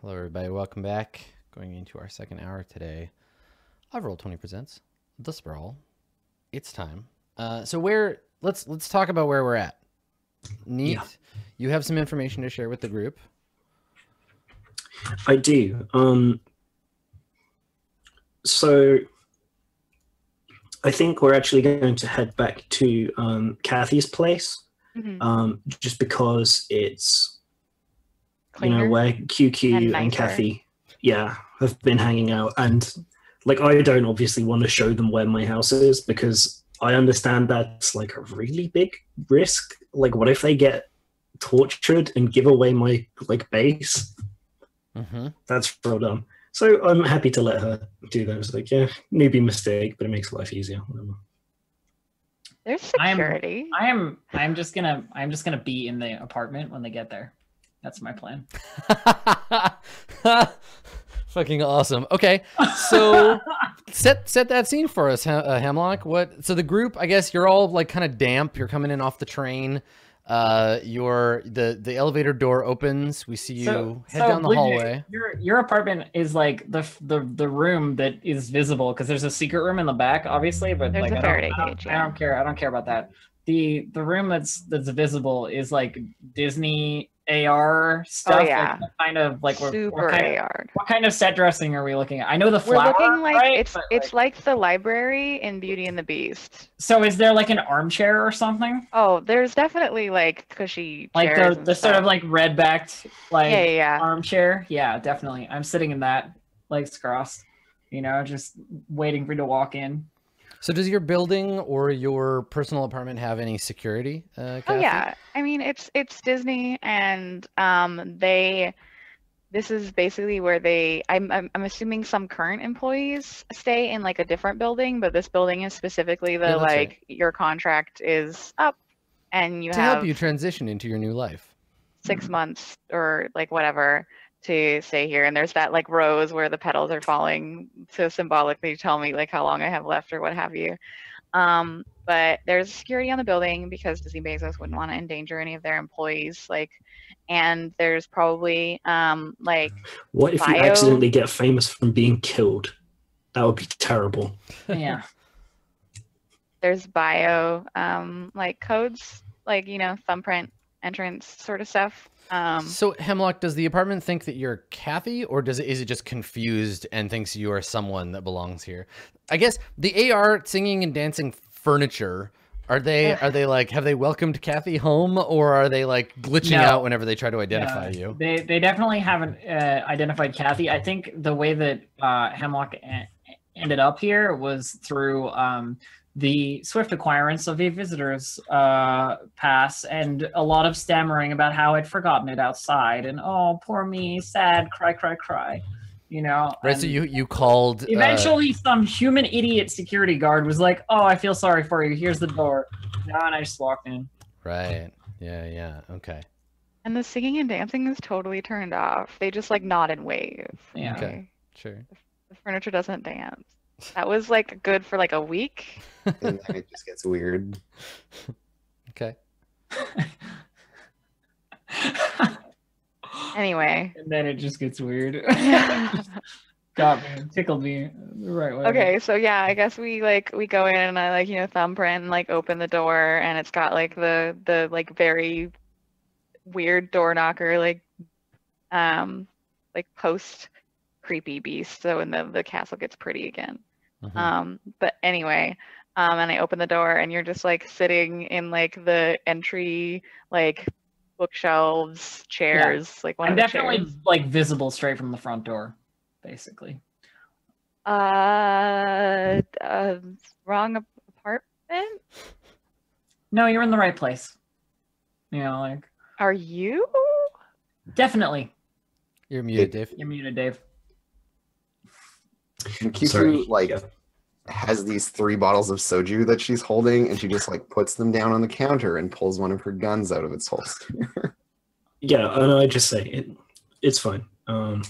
Hello, everybody. Welcome back. Going into our second hour today of Roll Twenty Presents The Sprawl. It's time. Uh, so where? Let's let's talk about where we're at. Neat. Yeah. You have some information to share with the group. I do. Um, so I think we're actually going to head back to um, Kathy's place, Mhm. um, just because it's you know where QQ And and. Kathy, yeah, have been hanging out, and like I don't obviously want to show them where my house is because I understand that's like a really big risk. Like, what if they get tortured and give away my like base? Mm-hmm. that's real dumb. So I'm happy to let her do that. It's like, yeah, newbie mistake, but it makes life easier. Whatever. There's I am- security. I am I'm just gonna I'm just gonna be in the apartment when they get there. That's my plan. Fucking awesome. Okay, so set set that scene for us, Ha- uh, Hemlock. What? So the group, I guess you're all like kind of damp. You're coming in off the train. Uh, your the the elevator door opens. We see you head down the hallway. Your your apartment is like the the the room that is visible because there's a secret room in the back, obviously. But There's like a I Faraday don't, I don't, cage, I don't care. I don't care about that. The the room that's that's visible is like Disney AR oh, stuff. Oh, yeah. what kind of like what, Super what kind of, AR. what kind of set dressing are we looking at? I know the We're looking like right? it's But, it's like the library in Beauty and the Beast. so is there like an armchair or something? Oh, there's definitely like cushy Like chairs the the sort of like red backed like yeah, yeah, yeah. armchair. Yeah, definitely. I'm sitting in that, legs crossed, you know, just waiting for you to walk in. So does your building or your personal apartment have any security? Uh, Oh yeah, I mean it's it's Disney, and um they this is basically where they I'm, I'm I'm assuming some current employees stay in like a different building, but this building is specifically the Yeah, that's right. like your contract is up, and you have To help you transition into your new life. six months or like whatever to stay here. And there's that like rose where the petals are falling to symbolically tell me like how long I have left or what have you. Um, but there's security on the building because Disney Bezos wouldn't want to endanger any of their employees. Like, and there's probably um like What if you accidentally get famous from being killed? That would be terrible. Yeah. there's bio um like codes like you know thumbprint entrance sort of stuff. Um, So Hemlock, does the apartment think that you're Kathy, or does it is it just confused and thinks you are someone that belongs here? I guess the AR singing and dancing furniture are they Ugh. are they like have they welcomed Kathy home, or are they like glitching No. out whenever they try to identify Yeah, you? They they definitely haven't uh, identified Kathy. I think the way that uh, Hemlock ended up here was through um, the swift acquirance of a visitor's uh, pass and a lot of stammering about how I'd forgotten it outside and oh poor me, sad, cry, cry, cry. You know. Right. So you you called uh, Eventually, some human idiot security guard was like, "Oh, I feel sorry for you. Here's the door." No, and I just walked in. right. Yeah. Yeah. Okay. and the singing and dancing is totally turned off. They just like nod and wave. Yeah. Okay. Sure. The furniture doesn't dance. That was like good for like a week. and then it just gets weird. Okay. Anyway. and then it just gets weird. Got me, tickled me the right way. Okay, so yeah, I guess we like we go in and I like you know thumbprint and like open the door and it's got like the the like very weird door knocker like um like post creepy beast so and the the castle gets pretty again. Mhm. Um but anyway, um and I open the door and you're just like sitting in like the entry like bookshelves, chairs, like one I'm of definitely chairs. like visible straight from the front door, basically. Uh, uh wrong apartment? No, you're in the right place. You know, like Are you? definitely. You're muted, Dave. You're muted, Dave. And QQ Sorry. like Yeah. has these three bottles of soju that she's holding, and she just like puts them down on the counter and pulls one of her guns out of its holster. Yeah, and I just say it. It's fine. Um,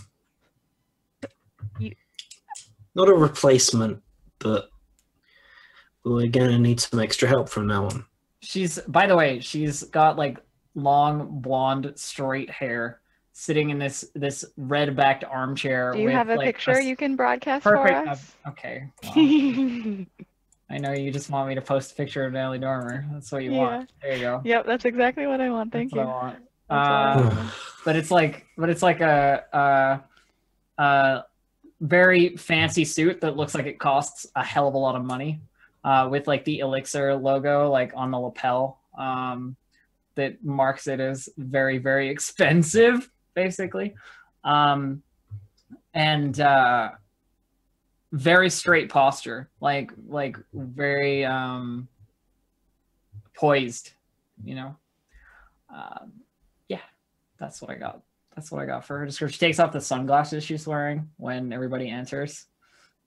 not a replacement, but we're gonna need some extra help from now on. She's by the way, she's got like long blonde straight hair sitting in this this red backed armchair. Do you with, have a like, picture s- you can broadcast perfect? for uh, us? okay. well, I know you just want me to post a picture of Natalie Dormer. That's what you want. There you go. yep, that's exactly what I want. Thank That's you. want. Uh, but it's like but it's like a, a, a very fancy suit that looks like it costs a hell of a lot of money uh, with like the elixir logo like on the lapel um, that marks it as very very expensive basically um, and uh, very straight posture like like very um, poised you know um, yeah that's what i got that's what I got for her description. She takes off the sunglasses she's wearing when everybody enters.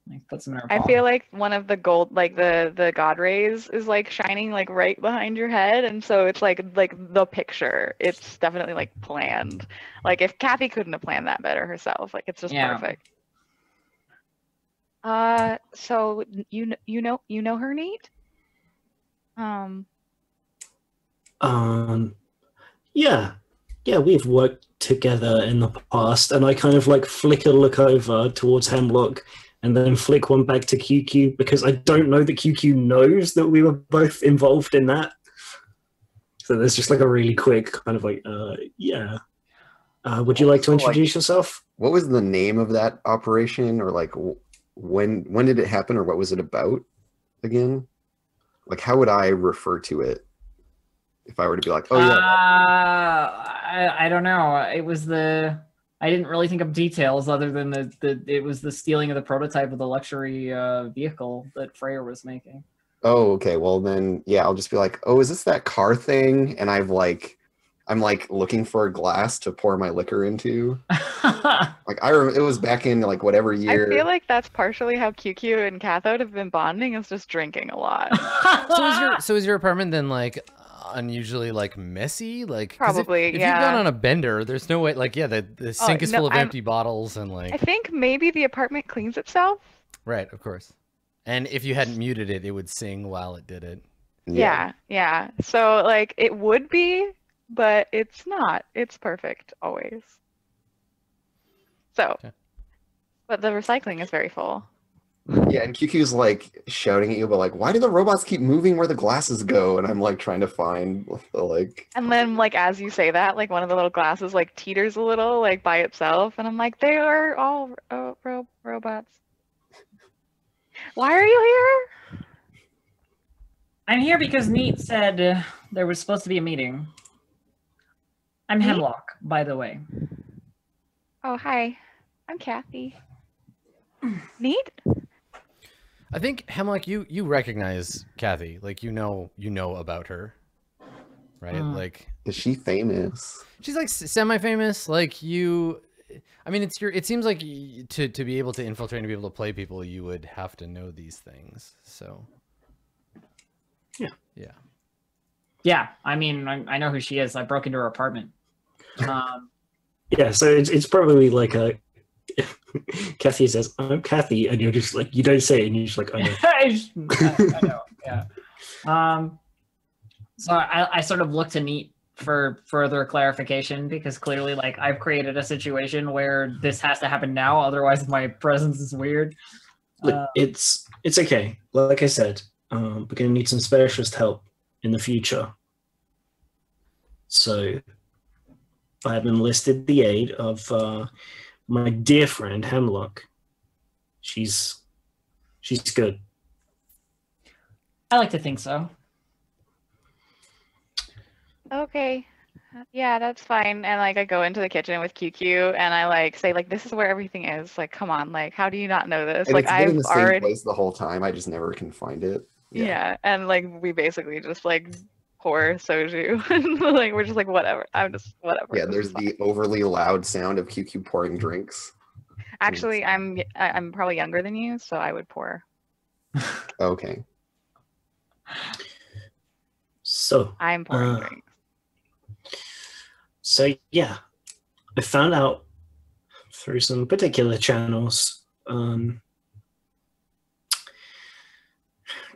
Like puts them in her I feel like one of the gold, like the the god rays, is like shining like right behind your head, and so it's like like the picture. It's definitely like planned. Like if Kathy couldn't have planned that better herself, like it's just Yeah. perfect. Uh, so you you know you know her neat. Um, Um, yeah, yeah, we've worked together in the past, and I kind of like flick a look over towards Hemlock, and then flick one back to QQ because I don't know that QQ knows that we were both involved in that. So there's just like a really quick kind of like, uh, yeah. Uh, would you like to So, like- introduce yourself? What was the name of that operation, or like when when did it happen, or what was it about again? Like, how would I refer to it if I were to be like, oh Uh, yeah, I, I don't know. It was the I didn't really think of details other than the, the it was the stealing of the prototype of the luxury uh, vehicle that Freya was making. oh okay, well then yeah, I'll just be like, oh, is this that car thing? And I've like, I'm like looking for a glass to pour my liquor into. Like I remember it was back in like whatever year. I feel like that's partially how QQ and Cathode have been bonding is just drinking a lot. So is your so is your apartment then like unusually like messy? Like 'cause if- Probably, If, you've gone yeah. on a bender, there's no way. Like yeah, the the oh, sink is no, full of I'm- empty bottles and like. I think maybe the apartment cleans itself. right, of course. And if you hadn't muted it, it would sing while it did it. Yeah, yeah. So like it would be, but it's not. It's perfect always. So, Okay. but the recycling is very full. Yeah, and QQ's like shouting at you, but like, why do the robots keep moving where the glasses go? And I'm like trying to find the like And then like as you say that, like one of the little glasses like teeters a little like by itself, and I'm like, they are all uh, ro- robots. Why are you here? I'm here because Neat said uh, there was supposed to be a meeting. I'm Neat? Hemlock, by the way. Oh hi, I'm Kathy. Neat. I think Hemlock, you you recognize Kathy, like you know you know about her, right? Mm. Like is she famous? she's like semi famous. Like you, I mean, it's your. It seems like y- to to be able to infiltrate and be able to play people, you would have to know these things. So Yeah. yeah. Yeah, I mean, I, I know who she is. I broke into her apartment. Um, Yeah, so it's, it's probably like a. Kathy says, I'm Kathy, and you're just like, you don't say it, and you're just like, I know. I, I- know, yeah. Um, so I, I sort of look to Neat for further clarification because clearly, like, I've created a situation where this has to happen now. Otherwise, my presence is weird. Look, Uh, it's it's okay. Like I said, um, we're gonna need some specialist help in the future. So I have enlisted the aid of uh, my dear friend Hemlock. She's she's good. I like to think so. Okay. Yeah, that's fine. And like I go into the kitchen with QQ and I like say like this is where everything is. Like come on, like how do you not know this? And like it's been in I've the same already place the whole time. I just never can find it. yeah. and like we basically just like pour soju and like we're just like whatever. I'm just whatever. Yeah, there's the overly loud sound of QQ pouring drinks. Actually, I'm I'm probably younger than you, so I would pour. Okay. So I'm pouring Uh, drinks. so yeah, I found out through some particular channels. Um,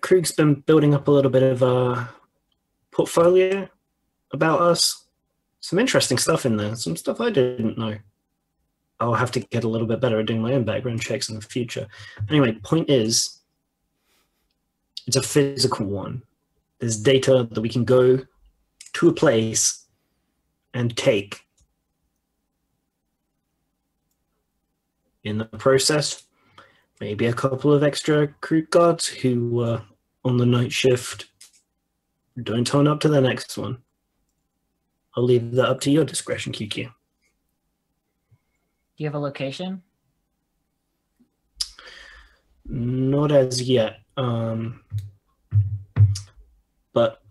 Krug's been building up a little bit of a portfolio about us. some interesting stuff in there. Some stuff I didn't know. I'll have to get a little bit better at doing my own background checks in the future. Anyway, point is, it's a physical one. There's data that we can go to a place and take. In the process, maybe a couple of extra Krug guards who were on the night shift don't turn up to the next one. I'll leave that up to your discretion, QQ. Do you have a location? Not as yet. Um, but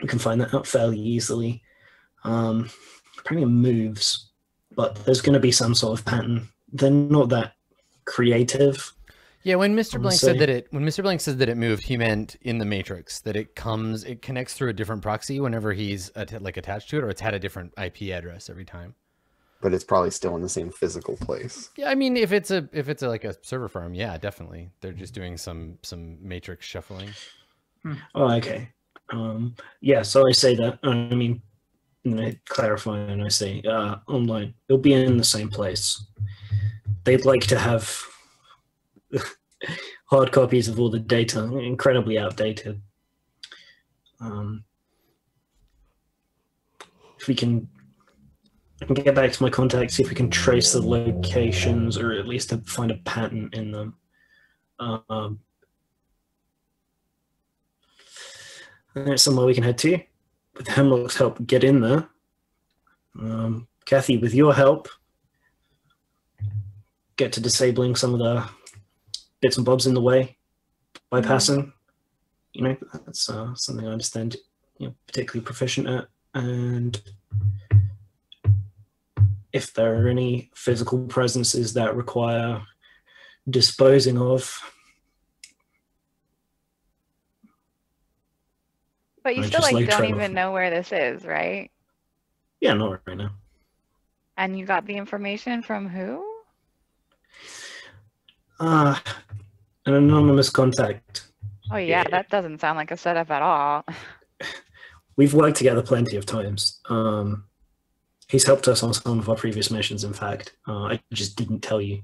we can find that out fairly easily. Um, probably moves, but there's going to be some sort of pattern. They're not that creative. Yeah, when Mr. Blank said that it when Mr. Blank said that it moved, he meant in the Matrix that it comes it connects through a different proxy whenever he's at, like attached to it, or it's had a different IP address every time. But it's probably still in the same physical place. Yeah, I mean, if it's a if it's a, like a server farm, yeah, definitely. They're just doing some some matrix shuffling. Oh, okay. Um, yeah, so I say that. I mean, and I clarify and I say uh, online. It'll be in the same place. They'd like to have hard copies of all the data, incredibly outdated. Um, if we can, I can get back to my contacts, see if we can trace the locations or at least find a pattern in them. Um, there's somewhere we can head to. With Hemlock's help, get in there. Um, Kathy, with your help, get to disabling some of the bits and bobs in the way, bypassing. You know, that's uh, something I understand you're particularly proficient at. And if there are any physical presences that require disposing of, But you still like like don't even of- know where this is, right? yeah, not right now. And you got the information from who? Uh, an anonymous contact. Oh yeah, Yeah. that doesn't sound like a setup at all. We've worked together plenty of times. Um, he's helped us on some of our previous missions. In fact, uh, I just didn't tell you.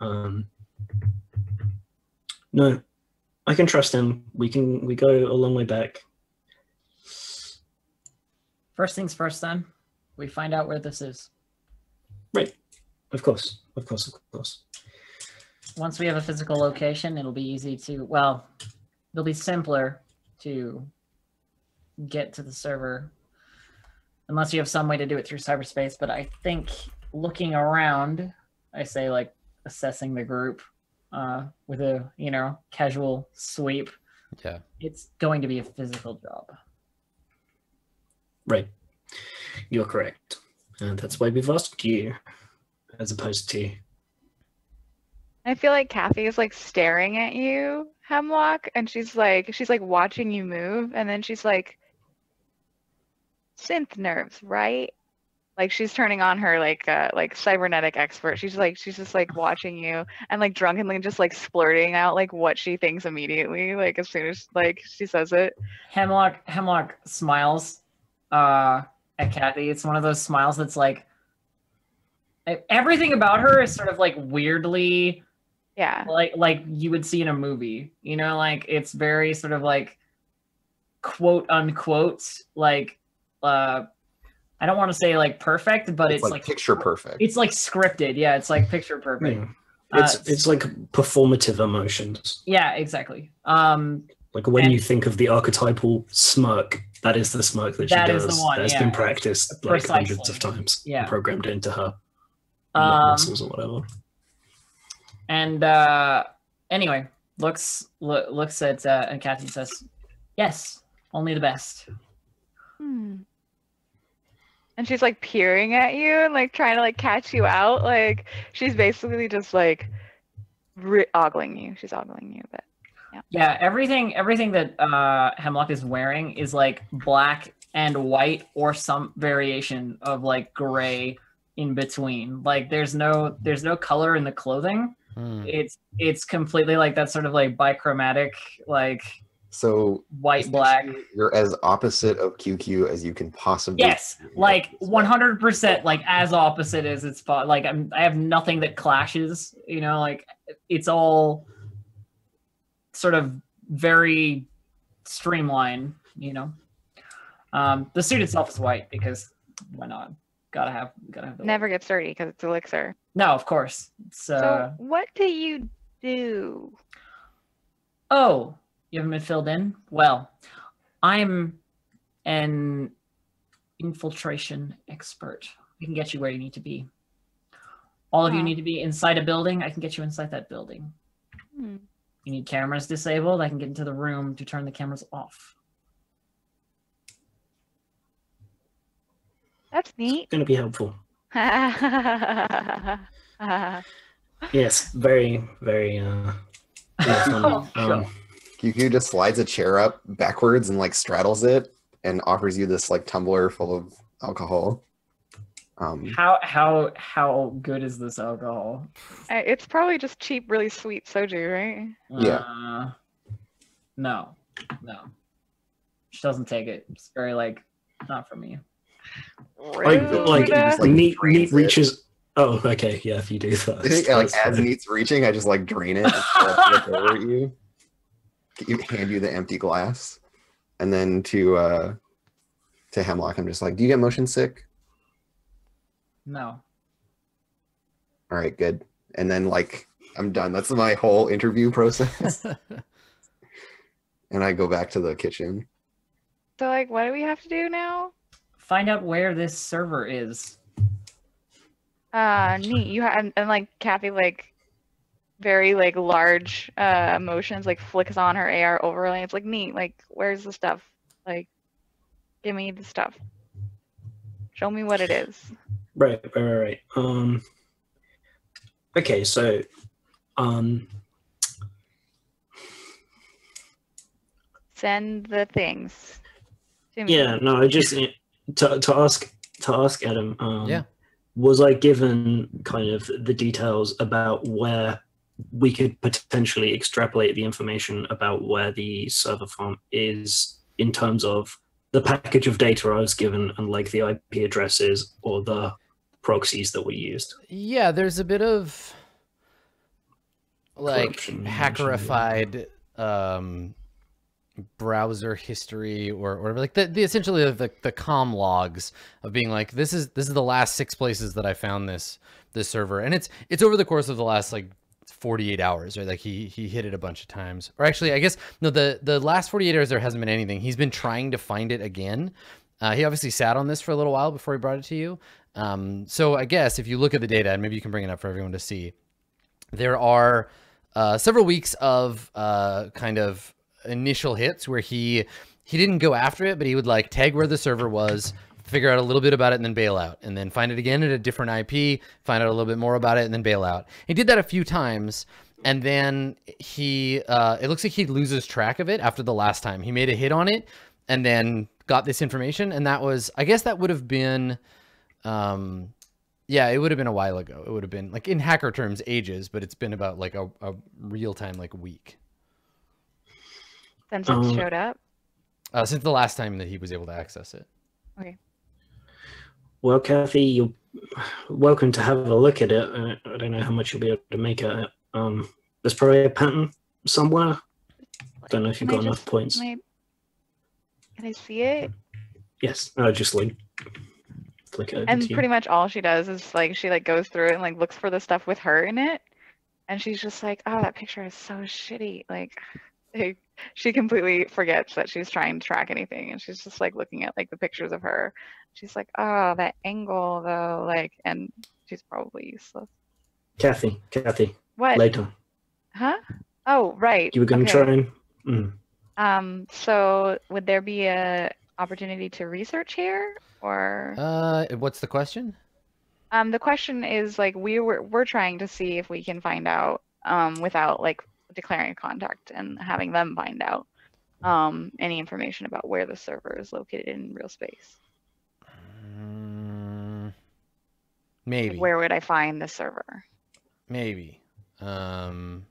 Um, no, I can trust him. We can. We go a long way back. First things first, then. We find out where this is. Right, of course, of course, of course. Once we have a physical location, it'll be easy to, well, it'll be simpler to get to the server. Unless you have some way to do it through cyberspace. But I think looking around, I say like assessing the group uh, with a, you know, casual sweep, Yeah. it's going to be a physical job. Right, you're correct, and that's why we've asked you, as opposed to I feel like Kathy is like staring at you, Hemlock, and she's like she's like watching you move, and then she's like synth nerves, right? Like she's turning on her like uh like cybernetic expert. She's like she's just like watching you and like drunkenly just like splurting out like what she thinks immediately, like as soon as like she says it. Hemlock Hemlock smiles uh, at Kathy. It's one of those smiles that's like everything about her is sort of like weirdly Yeah. like like you would see in a movie. You know, like it's very sort of like quote unquote like uh I don't want to say like perfect, but it's, it's, like, like, picture perfect. it's like scripted. Yeah, it's like picture perfect. Yeah. It's Uh, it's like performative emotions. Yeah, exactly. Um Like when And- you think of the archetypal smirk, that is the smirk that she That is does. the one, That's yeah. been practiced like hundreds of times. Yeah. Programmed into her um muscles or whatever. And uh anyway, looks lo- looks at uh, and Kathy says, "Yes, only the best." Hmm. And she's like peering at you and like trying to like catch you out. Like she's basically just like re- ogling you. She's ogling you a bit. Yeah, everything everything that uh Hemlock is wearing is like black and white or some variation of like gray in between. Like there's no there's no color in the clothing. Hmm. It's it's completely like that sort of like bichromatic like So white, black. you're as opposite of QQ as you can possibly. Yes, like 100% like as opposite as it's po- like I'm I have nothing that clashes, you know, like it's all sort of very streamlined, you know. Um the suit itself is white because why not? Gotta have gotta have the Never gets dirty because it's elixir. No, of course. It's uh So what do you do? Oh, you haven't been filled in? Well, I'm an infiltration expert. I can get you where you need to be. All of you need to be inside a building. I can get you inside that building. Hmm. You need cameras disabled. I can get into the room to turn the cameras off. That's neat. Going to be helpful. That's Yes, very, very. Uh, yeah, funny. Oh, sure. um, QQ just slides a chair up backwards and like straddles it and offers you this like tumbler full of alcohol. Um, How how how good is this alcohol? it's probably just cheap, really sweet soju, right? Yeah. Uh, no, no. She doesn't take it. It's very like not for me. Like, like, Rude. like, Neat, drains it. reaches. Oh, okay, yeah. If you do that, yeah, like as fine. Neat's reaching, I just like drain it and over at you. you. Hand you the empty glass, and then to uh to Hemlock, I'm just like, "Do you get motion sick?" No. All right, good. And then like I'm done. That's my whole interview process, and I go back to the kitchen. So like, what do we have to do now? Find out where this server is. Uh, neat. You have and, and like Kathy like very like large uh emotions like flicks on her AR overlay. It's like neat. Like, where's the stuff? Like, give me the stuff. Show me what it is. Right, right, right, right. Um. Okay, so, um, Send the things to me. yeah, no, I just to to ask to ask Adam. Um, Yeah. Was I given kind of the details about where we could potentially extrapolate the information about where the server farm is in terms of the package of data I was given and like the IP addresses or the proxies that we used? Yeah, there's a bit of like hackerified um browser history or or like the, the essentially the the com logs of being like this is this is the last six places that I found this this server. And it's it's over the course of the last like 48 hours right? Like he he hit it a bunch of times. Or actually I guess no the the last 48 hours there hasn't been anything. He's been trying to find it again. Uh, he obviously sat on this for a little while before he brought it to you. Um, so I guess if you look at the data and maybe you can bring it up for everyone to see there are uh, several weeks of uh, kind of initial hits where he he didn't go after it, but he would like tag where the server was, figure out a little bit about it, and then bail out, and then find it again at a different IP, find out a little bit more about it, and then bail out. He did that a few times, and then he uh, it looks like he loses track of it after the last time he made a hit on it, and then got this information, and that was I guess that would have been. Um, yeah, it would have been a while ago. It would have been like in hacker terms, ages, but it's been about like a, a real time like week Since it Um, showed up. uh, since the last time that he was able to access it. Okay. Well, Kathy, you're welcome to have a look at it. I don't know how much you'll be able to make at it. Um, there's probably a pattern somewhere. I Don't know if you've Can I got enough just- points. Can I, can I see it? Yes, I just like flick it over And to you. pretty much all she does is like she like goes through it and like looks for the stuff with her in it, and she's just like, "Oh, that picture is so shitty." Like, like, she completely forgets that she's trying to track anything, and she's just like looking at like the pictures of her. She's like, "Oh, that angle though," like, and she's probably useless. Kathy, Kathy, What? later. Huh? Oh, right. You were going to okay. try and. Mm. Um. So, would there be a opportunity to research here, or? Uh, what's the question? Um, the question is like we were we're trying to see if we can find out um, without like declaring a contact and having them find out um, any information about where the server is located in real space. Like, maybe. where would I find the server? Maybe. Um,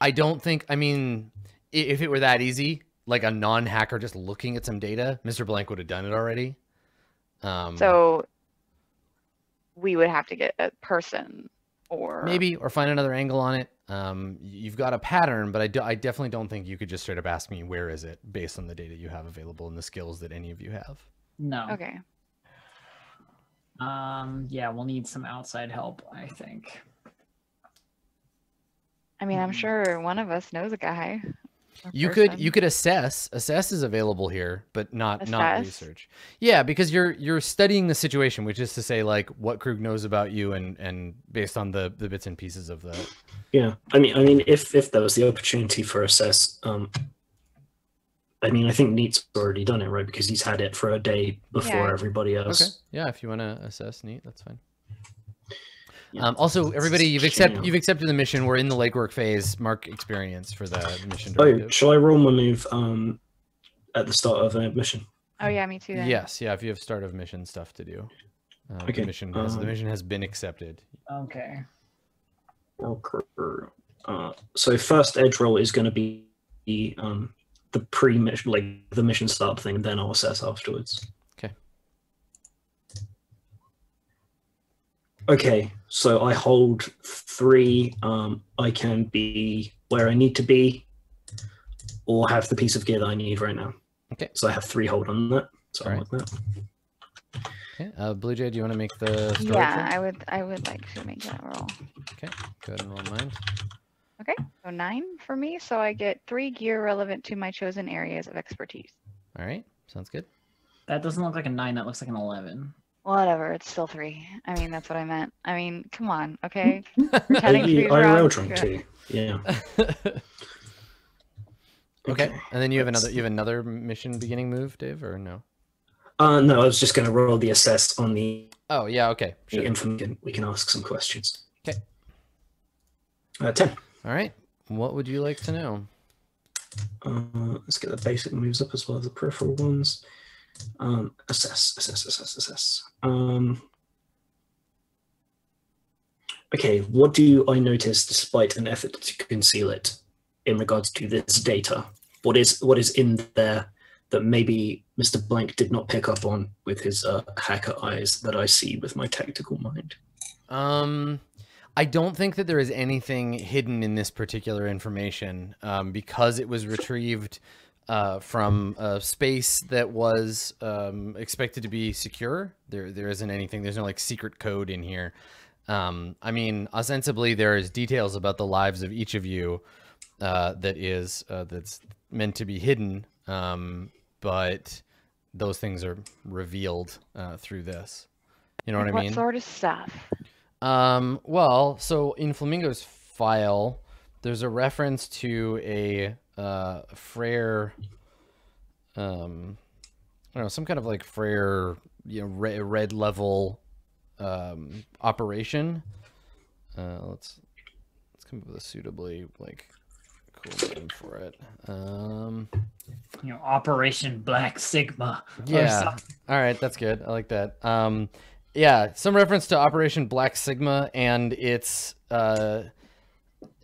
I don't think. I mean, if it were that easy, like a non-hacker just looking at some data, Mr. Blank would have done it already. Um, So we would have to get a person or maybe or find another angle on it. Um, you've got a pattern, but I, do, I definitely don't think you could just straight up ask me where is it based on the data you have available and the skills that any of you have. No. Okay. Um. Yeah, we'll need some outside help. I think. I mean, I'm Mhm. sure one of us knows a guy. Or You could you could assess. Assess is available here, but not not research. Yeah, because you're you're studying the situation, which is to say like what Krug knows about you and and based on the the bits and pieces of the Yeah, I mean, I mean, if if there was the opportunity for assess, um, I mean, I think Neat's already done it, right? Because he's had it for a day before Yeah. everybody else. Okay. Yeah, if you want to assess, neat, that's fine. Yeah. Um, also, everybody, you've Just accepted you've accepted the mission. We're in the legwork phase. Mark experience for the mission. Oh, directive. shall I roll my move um at the start of a mission? Oh yeah, me too. Then. Yes, yeah. If you have start of mission stuff to do, um, Okay, the mission has the um, mission has been accepted. Okay. Okay. Uh, so first edge roll is going to be the um the pre-mission, like the mission start thing. Then I'll assess afterwards. Okay. Okay, so I hold three. Um, I can be where I need to be, or have the piece of gear that I need right now. Okay. So I have three hold on that. So I Alright. like that. Okay, uh, Blue Jay, do you want to make the storage Yeah, roll? I would. I would like to make that roll. Okay, go ahead and roll mine. Okay, so nine for me. So I get three gear relevant to my chosen areas of expertise. All right, sounds good. That doesn't look like a nine. That looks like an eleven. Whatever, it's still three. I mean, that's what I meant. I mean, come on, okay? I, Pretending to be I drunk too. Yeah. okay, and then you have another you have another mission beginning move, Dave, or no? Uh, no, I was just going to roll the assess on the Oh yeah, okay, the sure. info. We can, we can ask some questions. 'Kay. Uh, ten. All right, what would you like to know? Uh, let's get the basic moves up as well as the peripheral ones. Um, assess, assess, assess, assess. Um, okay, what do I notice despite an effort to conceal it in regards to this data? What is what is in there that maybe Mr. Blank did not pick up on with his uh, hacker eyes that I see with my tactical mind? Um, I don't think that there is anything hidden in this particular information um, because it was retrieved uh, from a space that was um, expected to be secure. There, there isn't anything. There's no like secret code in here. Um, I mean, ostensibly, there is details about the lives of each of you uh, that is uh, that's meant to be hidden, um, but those things are revealed uh, through this. You know what I mean? what sort of stuff? Um, well, so in Flamingo's file, there's a reference to a uh, Frere, um, I don't know, some kind of like Frere, you know, red, red level um, operation. Uh, let's let's come up with a suitably like cool name for it. Um, You know, Operation Black Sigma. yeah. All right, that's good. I like that. Um, yeah, some reference to Operation Black Sigma, and it's uh,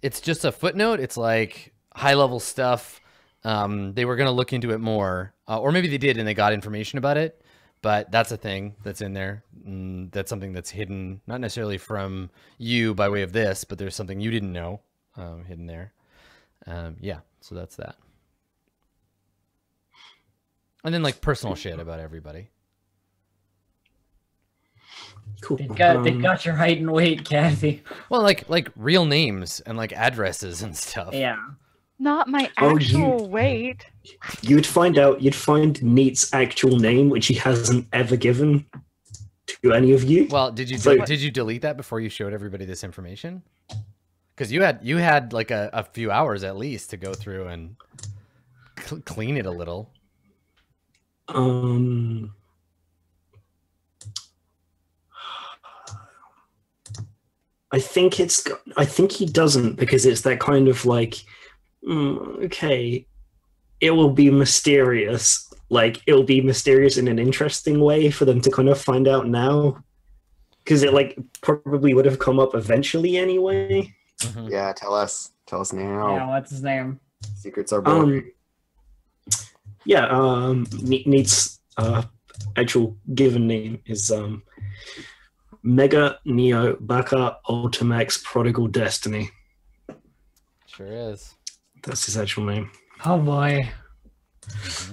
it's just a footnote. It's like high level stuff. Um, they were gonna look into it more, uh, or maybe they did and they got information about it. But that's a thing that's in there. Mm, that's something that's hidden, not necessarily from you by way of this, but there's something you didn't know um, hidden there. Um, yeah, so that's that. And then like personal shit about everybody. Cool. They got they Um, got your height and weight, Kathy. Well, like like real names and like addresses and stuff. Yeah. Not my Oh, you- actual weight. You'd find out. You'd find Neat's actual name, which he hasn't ever given to any of you. Well, did you So- did you delete that before you showed everybody this information? Because you had you had like a, a few hours at least to go through and cl- clean it a little. Um. I think it's. I think he doesn't because it's that kind of like, mm, okay, it will be mysterious. Like it'll be mysterious in an interesting way for them to kind of find out now, because it like probably would have come up eventually anyway. Mhm. Yeah, tell us. Tell us now. Yeah. What's his name? Secrets are boring. Um, yeah, um, Ne- Neat's uh, actual given name is um, Mega Neo Baka Ultimax Prodigal Destiny. Sure is. That's his actual name. Oh boy.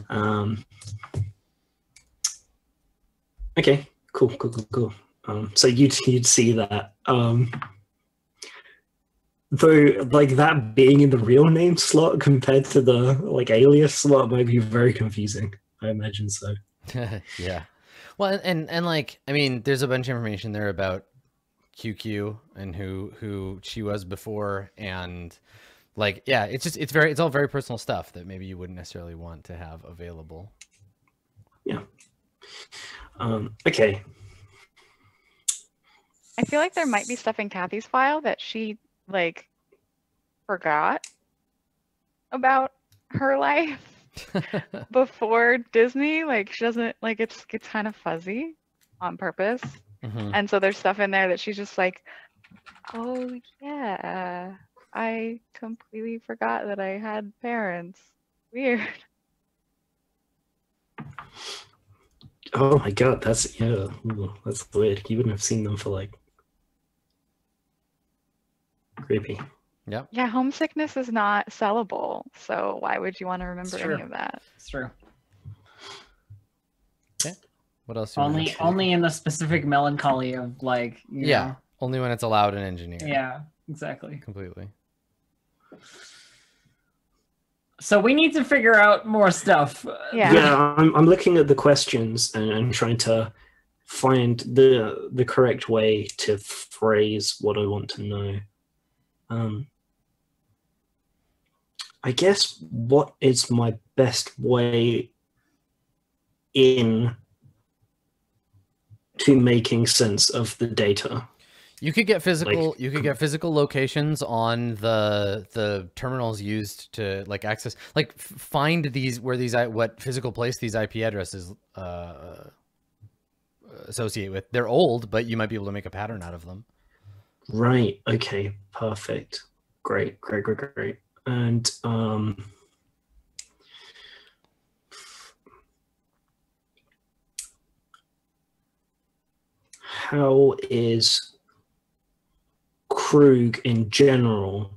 Um, okay, cool, cool, cool, cool. Um, so you'd you'd see that. Um, though, like that being in the real name slot compared to the like alias slot might be very confusing. I imagine so. yeah. Well, and, and and like I mean, there's a bunch of information there about QQ and who who she was before, and like yeah, it's just it's very it's all very personal stuff that maybe you wouldn't necessarily want to have available. Yeah. Um, okay, I feel like there might be stuff in Kathy's file that she like forgot about her life before Disney. Like she doesn't like it's it's kind of fuzzy on purpose. Mhm. And so there's stuff in there that she's just like, oh yeah, I completely forgot that I had parents. Weird. Oh my god, that's yeah, ooh, that's weird. You wouldn't have seen them for like creepy. Yeah. Yeah, homesickness is not sellable. So why would you want to remember any of that? It's true. Okay. What else? do you Only only in the specific melancholy of like you Yeah. know- Only when it's allowed in engineering. yeah exactly. Completely. So we need to figure out more stuff. Yeah. Yeah, I'm I'm looking at the questions and, and trying to find the the correct way to phrase what I want to know. Um, I guess what is my best way in to making sense of the data? You could get physical. you could get physical locations on the the terminals used to like access, like find these where these what physical place these IP addresses uh, associate with. They're old, but you might be able to make a pattern out of them. Right. Okay. Perfect. Great. Great. Great. Great. And um, how is Krug in general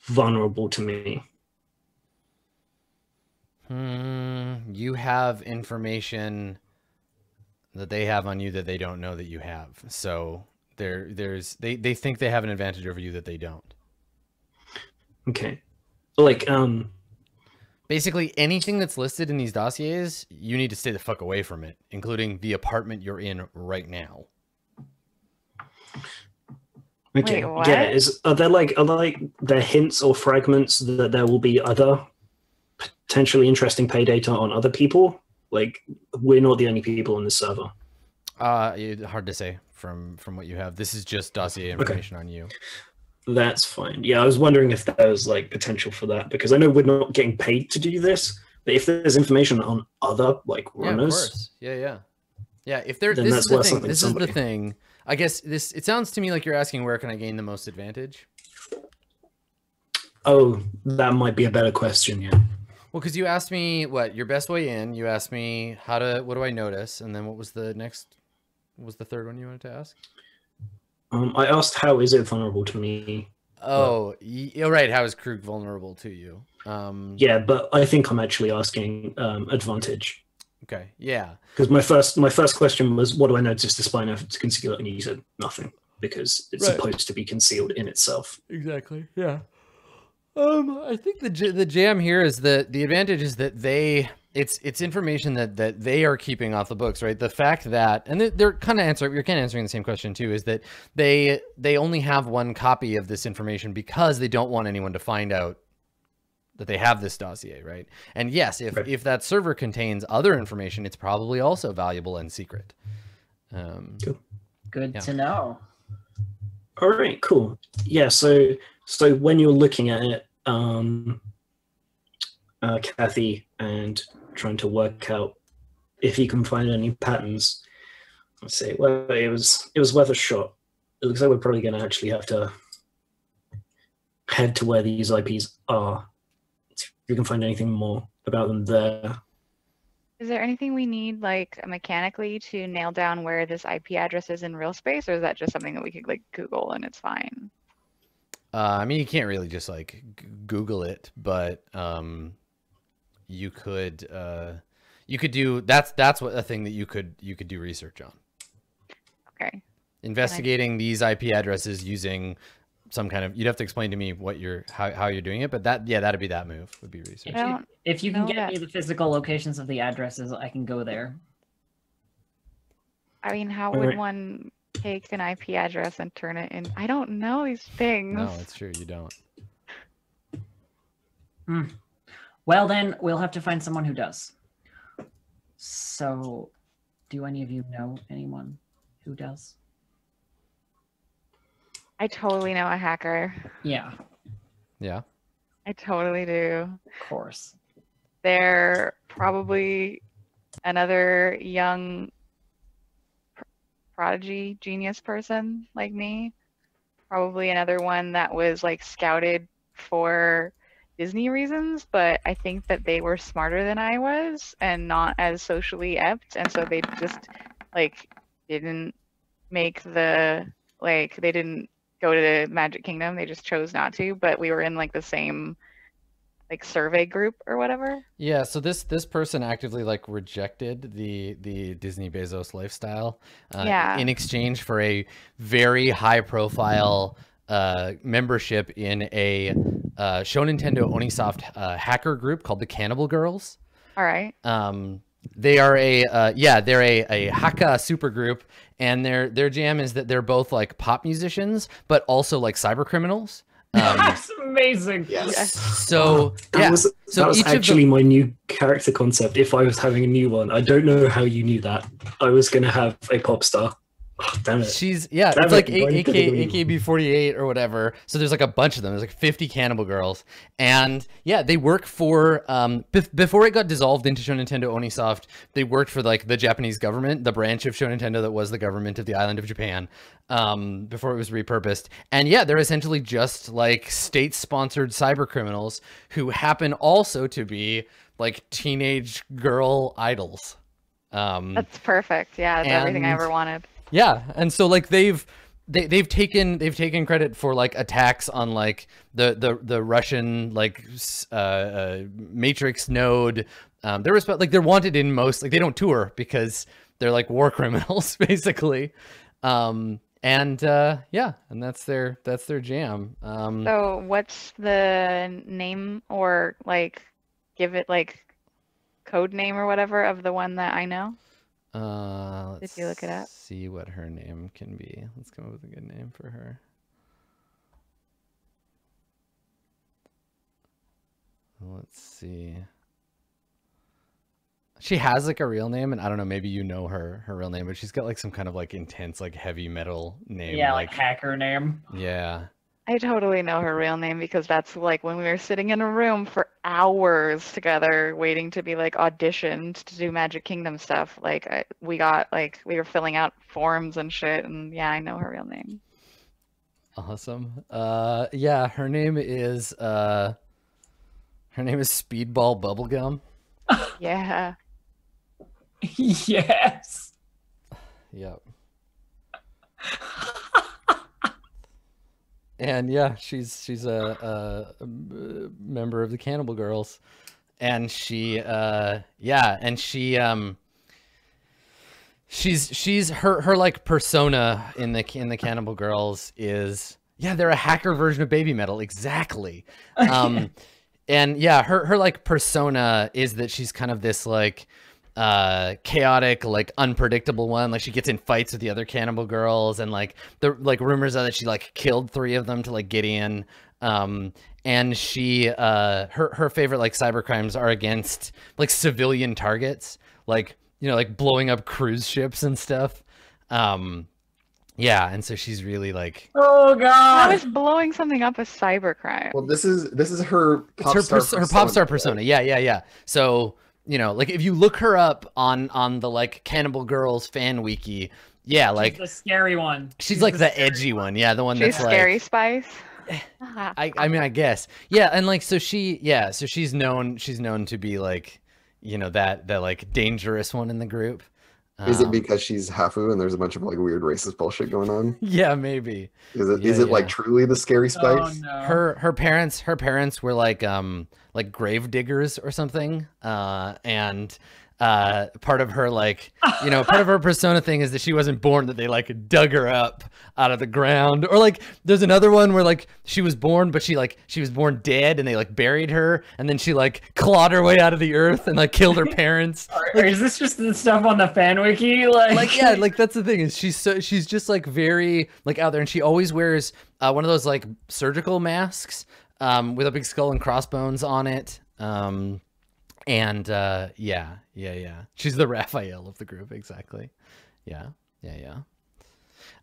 vulnerable to me? Hmm. You have information that they have on you that they don't know that you have. So there, there's they they think they have an advantage over you that they don't. Okay. Like um. Basically, anything that's listed in these dossiers, you need to stay the fuck away from it, including the apartment you're in right now. Okay. Wait, Yeah. what? Is are there like are there like there hints or fragments that there will be other potentially interesting pay data on other people? Like we're not the only people on the server. Uh, hard to say from from what you have. This is just dossier information on you. That's fine. Yeah, I was wondering if there was like potential for that because I know we're not getting paid to do this, but if there's information on other like Yeah, of runners, course. Yeah, yeah, yeah. If there, Then this that's is the worth thing. something This to is the thing. I guess this. It sounds to me like you're asking where can I gain the most advantage. oh, that might be a better question. Yeah. Well, because you asked me what your best way in. You asked me how to. What do I notice? And then what was the next? What was the third one you wanted to ask? Um, I asked how is it vulnerable to me? Oh, you're right. How is Krug vulnerable to you? Um, Yeah, but I think I'm actually asking um, advantage Okay. Yeah. because my first my first question was what do I notice despite an effort to conceal it, and you said nothing because it's Right. supposed to be concealed in itself. Exactly. Yeah. Um, I think the the jam here is that the advantage is that they it's it's information that that they are keeping off the books, right? The fact that and they're, they're kind of answering you're kind of answering the same question too is that they they only have one copy of this information because they don't want anyone to find out that they have this dossier, right? And yes, if Right. if that server contains other information, it's probably also valuable and secret. Um, Good Yeah. to know. All right, cool. Yeah, so so when you're looking at it, um, uh, Kathy, and trying to work out if you can find any patterns, let's say, well, it was it was worth a shot. It looks like we're probably going to actually have to head to where these IPs are you can find anything more about them there. Is there anything we need like mechanically to nail down where this IP address is in real space, or is that just something that we could like Google and it's fine? Uh, I mean, you can't really just like g- Google it, but um, you could uh, you could do that's that's what a thing that you could you could do research on. Okay. Investigating these IP addresses using some kind of you'd have to explain to me what you're how, how you're doing it, but that yeah, that'd be that move would be research. If you, if you can get that. me the physical locations of the addresses, I can go there. I mean, how would wait. one take an IP address and turn it in? I don't know these things. No, it's true. You don't. hmm. Well, then we'll have to find someone who does. So, do any of you know anyone who does? I totally know a hacker. Yeah, Yeah. I totally do. of course. They're probably another young pr- prodigy genius person like me. Probably another one that was like scouted for Disney reasons, but I think that they were smarter than I was and not as socially apt, and so they just like didn't make the like they didn't go to the Magic Kingdom. They just chose not to, but we were in like the same like survey group or whatever. Yeah, so this this person actively like rejected the the Disney Bezos lifestyle uh, Yeah. in exchange for a very high profile uh, membership in a uh, Show Nintendo Onisoft uh, hacker group called the Cannibal Girls. All right. Um, they are a uh, yeah, they're a a hacker super group, and their their jam is that they're both like pop musicians, but also like cyber criminals. Um, That's amazing. Yes. so That yeah, was so that was each of the- actually my new character concept. If I was having a new one, I don't know how you knew that. I was going to have a pop star. Oh, damn it! She's yeah, That it's like would- A- AK did they leave? AKB48 or whatever. So there's like a bunch of them. There's like 50 Cannibal Girls, and yeah, they work for um bef- before it got dissolved into Show Nintendo Onisoft. They worked for like the Japanese government, the branch of Show Nintendo that was the government of the island of Japan, um before it was repurposed. And yeah, they're essentially just like state-sponsored cyber criminals who happen also to be like teenage girl idols. Um, That's perfect. Yeah, that's everything I ever wanted. Yeah, and so like they've they they've taken they've taken credit for like attacks on like the the the Russian like uh, uh Matrix node. Um, they're like they're wanted in most like they don't tour because they're like war criminals basically. Um, and uh, yeah, and that's their that's their jam. Um, So, what's the name or like give it like code name or whatever of the one that I know? Uh, Did let's you look it up? See what her name can be. Let's come up with a good name for her. Let's see. She has like a real name, and I don't know. Maybe you know her her real name, but she's got like some kind of like intense like heavy metal name. Yeah, like hacker name. yeah, I totally know her real name because that's like when we were sitting in a room for hours together waiting to be like auditioned to do Magic Kingdom stuff. Like I, we got like we were filling out forms and shit and yeah, I know her real name. awesome. Uh, yeah, her name is uh, her name is Speedball Bubblegum. Yeah. yes. Yep. And yeah, she's she's a, a, member of the Cannibal Girls, and she uh yeah, and she um she's she's her her like persona in the in the Cannibal Girls is yeah they're a hacker version of Baby Metal exactly, um and yeah her her like persona is that she's kind of this like uh chaotic like unpredictable one like she gets in fights with the other cannibal girls and like the like rumors are that she like killed three of them to like get in um and she uh her her favorite like cyber crimes are against like civilian targets like you know like blowing up cruise ships and stuff um yeah and so she's really like Oh How god. is blowing something up a cybercrime? Well, this is this is her it's pop her star pers- her pop star persona. Yeah, yeah, yeah. So you know, like if you look her up on on the like Cannibal Girls fan wiki, yeah, like She's the scary one. she's like the scary edgy one. Yeah, the one She's that's Scary like Spice. Ah. I, I mean, I guess, yeah, and like, so she, yeah, so she's known, she's known to be like, you know, that that like dangerous one in the group. Is it Um, because she's Hafu and there's a bunch of like weird racist bullshit going on? Yeah, maybe. Is it is Yeah, it like truly the scary Oh spice? no. her her parents her parents were like um like grave diggers or something uh and uh part of her like you know part of her persona thing is that she wasn't born that they like dug her up out of the ground. Or like there's another one where like she was born but she like she was born dead and they like buried her and then she like clawed her way out of the earth and like killed her parents. Or is this just the stuff on the fan wiki? Like, like yeah like that's the thing is she's so she's just like very like out there and she always wears uh, one of those like surgical masks um with a big skull and crossbones on it. Um and uh yeah yeah yeah. She's the raphael of the group exactly. Yeah yeah yeah.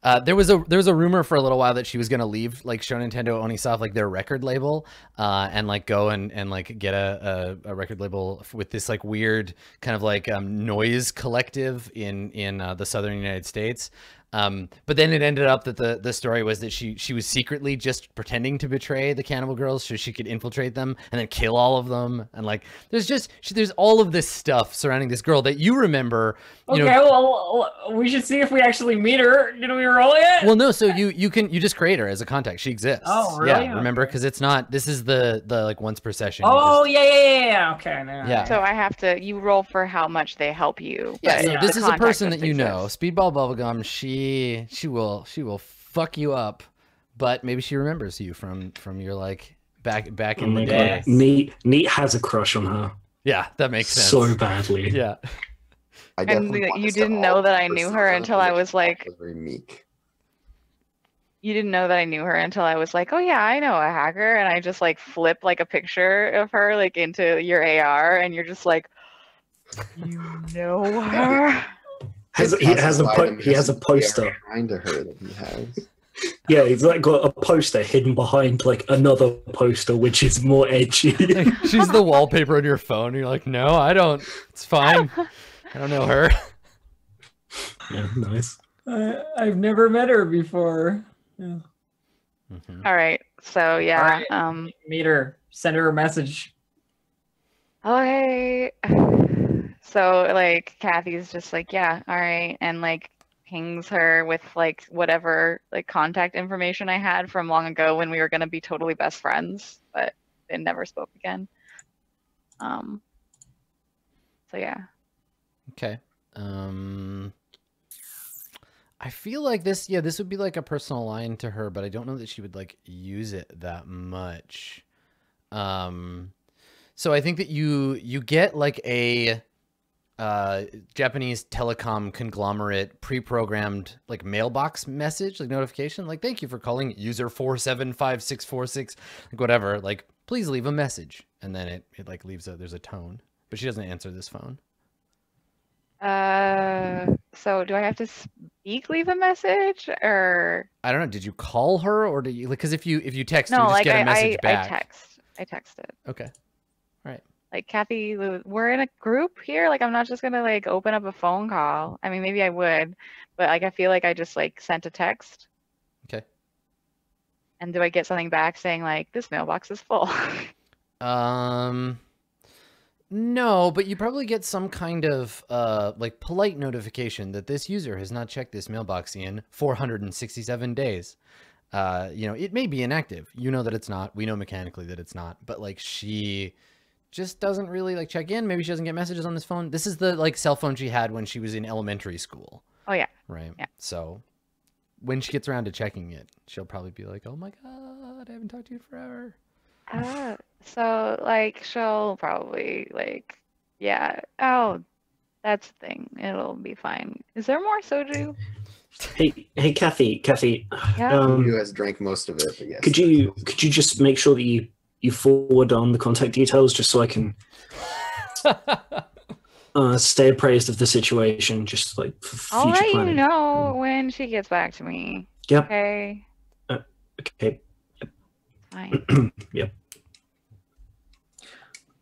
Uh, there was a there was a rumor for a little while that she was gonna leave like Show Nintendo Onisoft like their record label uh, and like go and and like get a, a, a record label with this like weird kind of like um, noise collective in in uh, the southern United States. Um, but then it ended up that the the story was that she she was secretly just pretending to betray the Cannibal Girls so she could infiltrate them and then kill all of them and like there's just she, there's all of this stuff surrounding this girl that you remember you okay, know well, well, we should see if we actually meet her. Did we roll it? well no so you you can you just create her as a contact she exists Oh, really? yeah remember because it's not this is the the like once per session oh just- yeah, yeah, yeah, yeah. Okay, now. Yeah. So I have to. You roll for how much they help you. yeah, so Yeah. this is a person that you know speedball bubblegum she she will she will fuck you up but maybe she remembers you from from your like back back Oh in the my day god, neat neat has a crush on her yeah that makes sense so badly. yeah I And definitely the- want you didn't know that I knew her until I was like- was very meek. You didn't know that I knew her until I was like, oh yeah, I know a hacker, and I just like flip like a picture of her like into your AR, and you're just like, you know her. Has, he has a po- he has a just to be poster. Behind her that he has. Yeah, he's like got a poster hidden behind like another poster, which is more edgy. She's the wallpaper on your phone and you're like no i don't it's fine i don't know her yeah, nice. I, I've never met her before. Yeah. Mhm. All right, so yeah, Alright. um, Meet her. Send her a message. okay. So like Kathy's just like, yeah, all right, and like pings her with like whatever like contact information I had from long ago when we were gonna be totally best friends, but they never spoke again. Um. So yeah. Okay. Um I feel like this yeah, this would be like a personal line to her, but I don't know that she would like use it that much. Um so I think that you you get like a uh Japanese telecom conglomerate pre-programmed like mailbox message, like notification, like thank you for calling user 475646 like whatever, like please leave a message. And then it it like leaves a there's a tone, but she doesn't answer this phone. Uh, so do I have to speak, leave a message, or I don't know. Did you call her or did you like? Because if you if you text, you no? just Like get a I, message I, back. I text, I texted. Okay. Like Kathy, we're in a group here. Like I'm not just gonna like open up a phone call. I mean, maybe I would, but like I feel like I just like sent a text. Okay. And do I get something back saying like this mailbox is full? Um. No, but you probably get some kind of uh like polite notification that this user has not checked this mailbox in 467 days. Uh, you know, it may be inactive. You know that it's not. We know mechanically that it's not. But like she just doesn't really like check in. Maybe she doesn't get messages on this phone. This is the like cell phone she had when she was in elementary school. oh yeah. Right. Yeah. So when she gets around to checking it, she'll probably be like, "Oh my god, I haven't talked to you forever." Uh, so like she'll probably like, yeah. Oh, that's the thing. It'll be fine. Is there more soju? Hey, hey, Kathy, Kathy. Yeah. Who Um, has drank most of it? But yes. could you could you just make sure that you you forward on the contact details just so I can uh, stay appraised of the situation, just like for future I'll let you know when she gets back to me. Yep. Okay. Okay. Fine. Yep.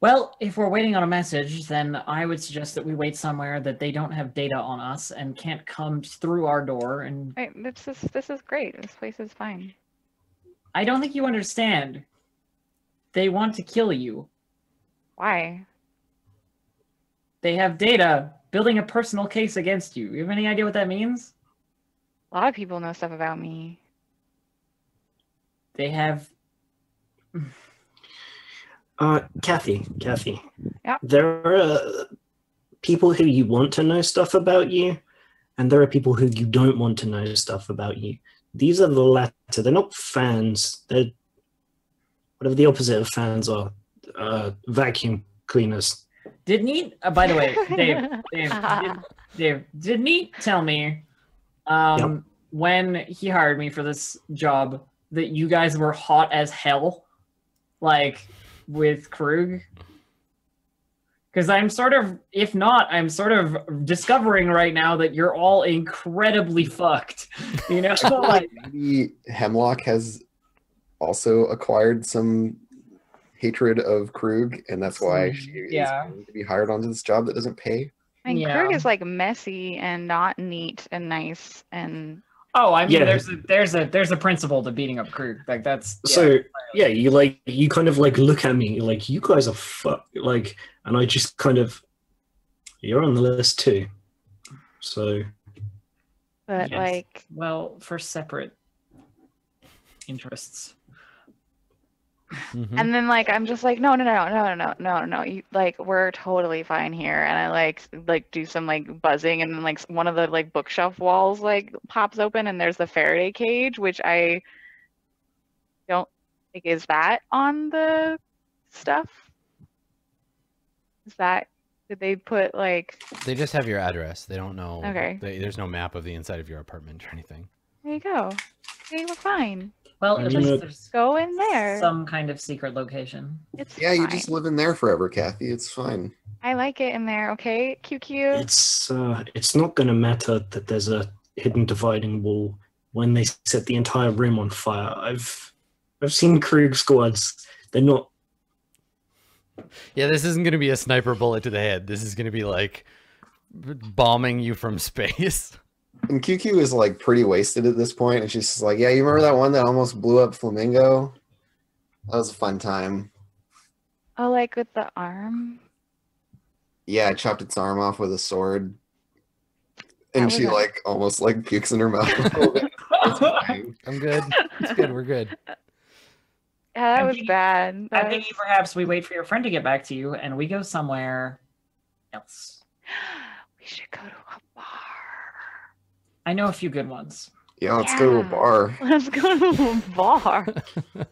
Well, if we're waiting on a message, then I would suggest that we wait somewhere that they don't have data on us and can't come through our door. And Right, this is this is great. This place is fine. I don't think you understand. They want to kill you. Why? They have data building a personal case against you. You have any idea what that means? A lot of people know stuff about me. They have. Uh, Kathy, Kathy. Yeah. There are uh, people who you want to know stuff about you, and there are people who you don't want to know stuff about you. These are the latter. They're not fans. They're whatever the opposite of fans are. Uh, vacuum cleaners. Did Neat? Uh, by the way, Dave, Dave, did, Dave, did Neat tell me um, when he hired me for this job that you guys were hot as hell, like with Krug? Because I'm sort of, if not, I'm sort of discovering right now that you're all incredibly fucked. You know, like Maybe Hemlock has also acquired some hatred of Krug, and that's why Some- she is yeah. going to be hired onto this job that doesn't pay. And Yeah. Krug is like messy and not neat and nice and Oh, I mean, Yeah. there's a there's a there's a principle to beating up Krug. Like that's yeah. So yeah, you like you kind of like look at me you're like you guys are fuck like, and I just kind of you're on the list too. So but Yes. like well for separate interests. Mhm. and then like I'm just like no no no no no no no you like we're totally fine here and I like like do some like buzzing and then like one of the like bookshelf walls like pops open and there's the Faraday cage which I don't think is that on the stuff is that did they put like They just have your address. They don't know. Okay. They, there's no map of the inside of your apartment or anything. there you go okay we're fine Well, I at mean, least there's go in there some kind of secret location. it's Yeah, you fine. just live in there forever, Kathy. It's fine. I like it in there okay cute cute it's uh, it's not going to matter that there's a hidden dividing wall when they set the entire room on fire. I've I've seen Krug squads. They're not. Yeah, this isn't going to be a sniper bullet to the head. This is going to be like bombing you from space. And QQ is like pretty wasted at this point, and she's just like, "Yeah, you remember that one that almost blew up Flamingo? That was a fun time. oh like with the arm Yeah, I chopped its arm off with a sword, and she was a- like almost like pukes in her mouth. I'm good. It's good. We're good. Yeah, that I'm was thinking- bad. I'm That thinking was- perhaps we wait for your friend to get back to you and we go somewhere else. We should go to a bar. I know a few good ones. yeah, let's go to a bar. Let's go to a bar.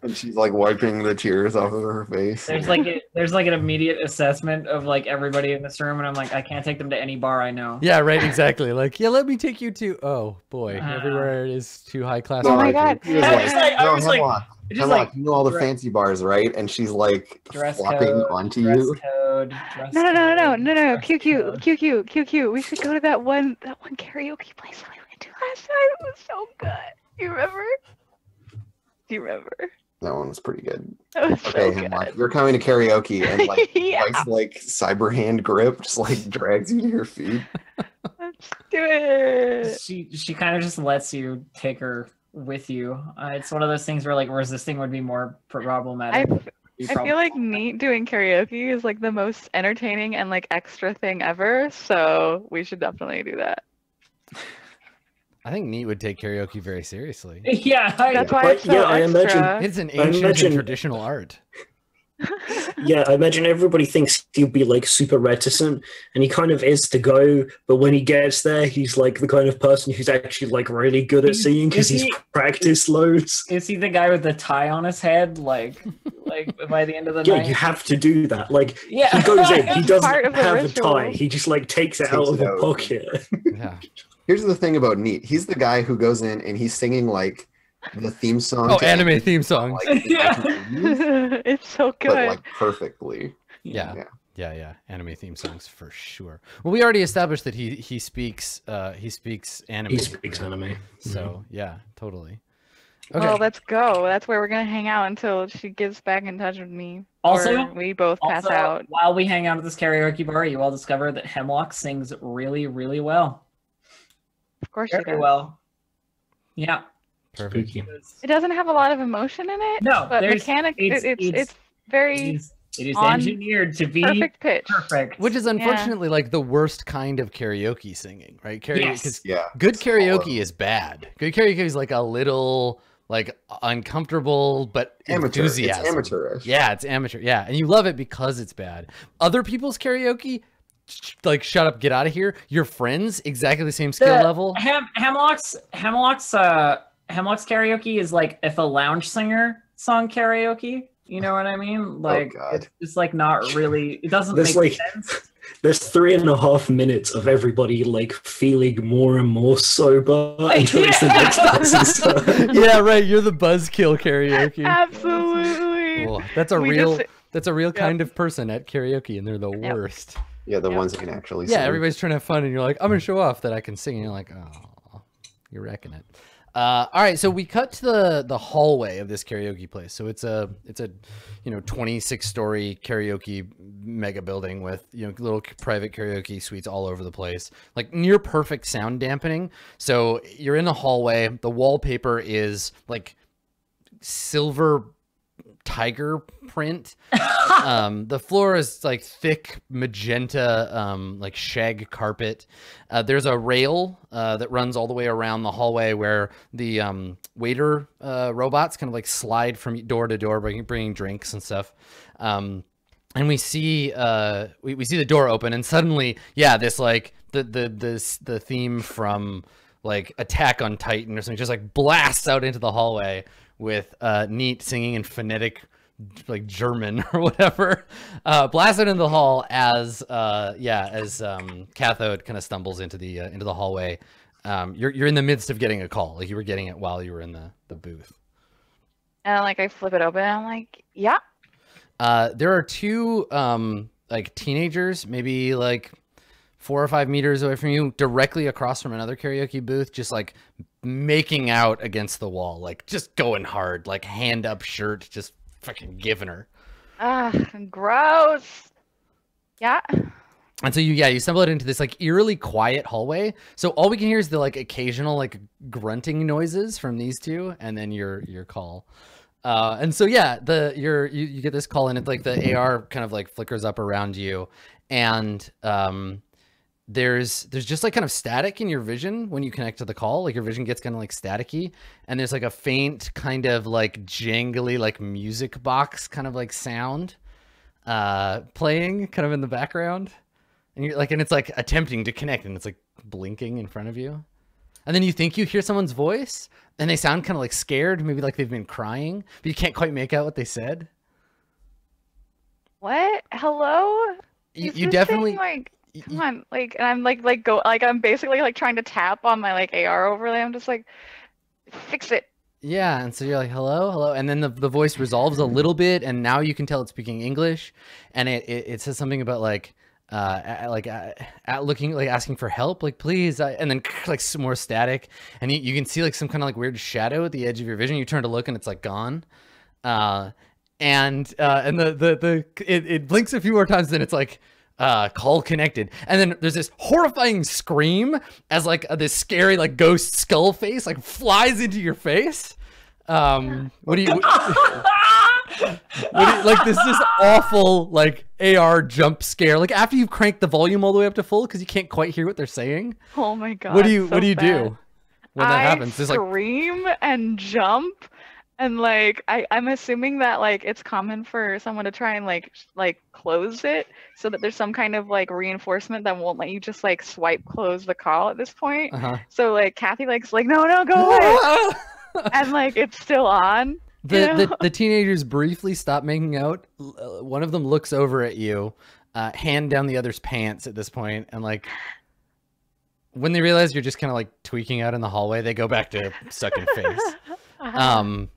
And she's like wiping the tears off of her face. There's like a, there's like an immediate assessment of like everybody in this room, and I'm like, I can't take them to any bar I know. Yeah, right. Exactly. Like, yeah, let me take you to. Oh boy, Uh, everywhere it is too high class. Oh my God. he was I like, was like- I was like- Hemlock, Just Hemlock, like you know all the fancy bars, right? And she's like dress flopping code, onto dress you. code, dress No, no, no, no, code, no, no, no. dress Q, Q, code. Q, Q, Q, Q. We should go to that one, that one karaoke place that we went to last time. It was so good. You remember? Do you remember? That one was pretty good. That was Okay, so Hemlock, good. you're coming to karaoke, and like yeah, Mike's like cyber hand grip just like drags you to your feet. let's do it. She she kind of just lets you take her with you. Uh, it's one of those things where like resisting would be more I, problematic. f- Be I feel like problem- Neat doing karaoke is like the most entertaining and like extra thing ever. So we should definitely do that. I think Neat would take karaoke very seriously. yeah, I, That's why it's so yeah, I imagine- It's an ancient imagine- and traditional art. Yeah, I imagine everybody thinks he'll be like super reticent, and he kind of is to go. But when he gets there, he's like the kind of person who's actually like really good at singing because is he's he- practiced loads. Is he the guy with the tie on his head? Like, like by the end of the Yeah, night? you have to do that. Like yeah. he goes in, he doesn't part of the have a tie. He just like takes it Takes out of it the out. pocket. Yeah. Here's the thing about Neat. He's the guy who goes in and he's singing like the theme song. Oh, to anime theme songs. Like, the Yeah. it's so good. but like perfectly. Yeah. Yeah. Yeah, yeah, anime theme songs for sure. Well, we already established that he he speaks uh he speaks anime. he speaks anime. So yeah, totally. Okay. Well, let's go. That's where we're gonna hang out until she gets back in touch with me. Also- or we both pass Also, out. while we hang out at this karaoke bar, you all discover that Hemlock sings really, really well. Of course she Very does. well. Yeah. Perfect. Spooky. It doesn't have a lot of emotion in it. No, but mechanic. it's- It's it's, it's- it's very It is, it is engineered to be perfect pitch. perfect. Which is unfortunately like the worst kind of karaoke singing, right? Karaoke, Yes. 'cause Yeah. good karaoke horrible. is bad. Good karaoke is like a little like uncomfortable but Amateur. It's amateurish. Yeah, it's amateur. Yeah, and you love it because it's bad. Other people's karaoke, sh- like shut up, get out of here. Your friends, exactly the same skill The- level. Ham- Hemlock's Hemlock's uh Hemlock's karaoke is like if a lounge singer sung karaoke. You know what I mean? Like God. it's, it's like not really. It doesn't There's make like- sense. There's three and a half minutes of everybody like feeling more and more sober until it's the next person's yeah, right. You're the buzzkill karaoke. Absolutely. Cool. That's a We real. just- That's a real kind of person at karaoke, and they're the Yep. worst. Yeah, the Yep. ones that can actually Yeah, sing. everybody's trying to have fun, and you're like, I'm gonna show off that I can sing. And you're like, oh, you're wrecking it. Uh, all right, so we cut to the the hallway of this karaoke place. So it's a it's a you know 26 story karaoke mega building with you know little private karaoke suites all over the place, like near perfect sound dampening. So you're in the hallway. The wallpaper is like silver tiger print. Um the floor is like thick magenta um like shag carpet. Uh, there's a rail uh, that runs all the way around the hallway where the um waiter uh robots kind of like slide from door to door bringing bringing drinks and stuff. Um and we see uh we, we see the door open and suddenly yeah this like the the this the theme from like attack on titan or something just like blasts out into the hallway with uh neat singing in phonetic like german or whatever uh blasted into the hall as uh yeah as um cathode kind of stumbles into the uh, into the hallway. Um you're you're in the midst of getting a call. Like you were getting it while you were in the the booth. And like I flip it open and I'm like, yeah. Uh, there are two um, like teenagers, maybe like four or five meters away from you, directly across from another karaoke booth, just like making out against the wall, like just going hard, like hand up shirt, just fucking giving her. Ah, gross. Yeah. And so you, yeah, you stumble into this like eerily quiet hallway. So all we can hear is the like occasional like grunting noises from these two, and then your your call. Uh, and so yeah, the your you, you get this call, and it's like the AR kind of like flickers up around you, and um, there's there's just like kind of static in your vision when you connect to the call. Like your vision gets kind of like staticky, and there's like a faint kind of like jangly like music box kind of like sound uh playing kind of in the background and you're like and it's like attempting to connect and it's like blinking in front of you and then you think you hear someone's voice and they sound kind of like scared maybe like they've been crying but you can't quite make out what they said What? Hello? you, you definitely like come on like and i'm like like go like i'm basically like trying to tap on my like ar overlay i'm just like fix it. Yeah and so you're like hello hello and then the, the voice resolves a little bit and now you can tell it's speaking english and it, it, it says something about like uh a- like uh, at looking like asking for help like please I, and then like some more static and you, you can see like some kind of like weird shadow at the edge of your vision. You turn to look and it's like gone. Uh and uh and the the the it, it blinks a few more times then it's like uh call connected. And then there's this horrifying scream as like uh, this scary like ghost skull face like flies into your face. Um what do you what do you- like this this awful like AR jump scare like after you've cranked the volume all the way up to full because you can't quite hear what they're saying. Oh my god what do you so what do you bad. do when that I happens? There's like scream and jump and like I, i'm assuming that like it's common for someone to try and like sh- like close it so that there's some kind of like reinforcement that won't let you just like swipe close the call at this point uh-huh so like kathy like's like no no go away and like it's still on the, you the know? the teenagers briefly stop making out. Uh, One of them looks over at you, uh, hand down the other's pants at this point, and like when they realize you're just kind of like tweaking out in the hallway, they go back to sucking face. Um,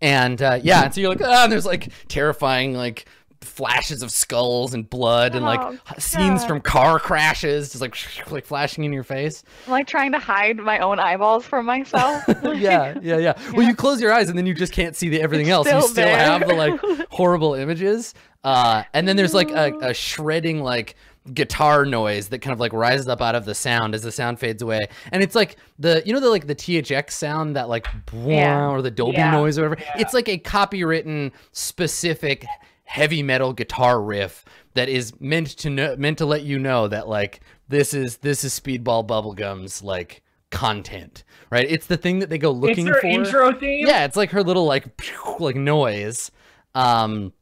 and uh, yeah, and so you're like, ah, and there's like terrifying like flashes of skulls and blood and like Oh, scenes from car crashes, just like like flashing in your face. I'm like trying to hide my own eyeballs from myself Like, yeah, yeah, yeah. Well, you close your eyes and then you just can't see the everything It's else. You still still there. have the like horrible images. Uh, and then there's like a, a shredding like guitar noise that kind of like rises up out of the sound as the sound fades away and it's like the you know the like the thx sound that like Yeah. or the dolby Yeah. noise or whatever Yeah. it's like a copywritten specific heavy metal guitar riff that is meant to know meant to let you know that like this is this is speedball bubblegum's like content right it's the thing that they go looking for intro theme. yeah it's like her little like like noise um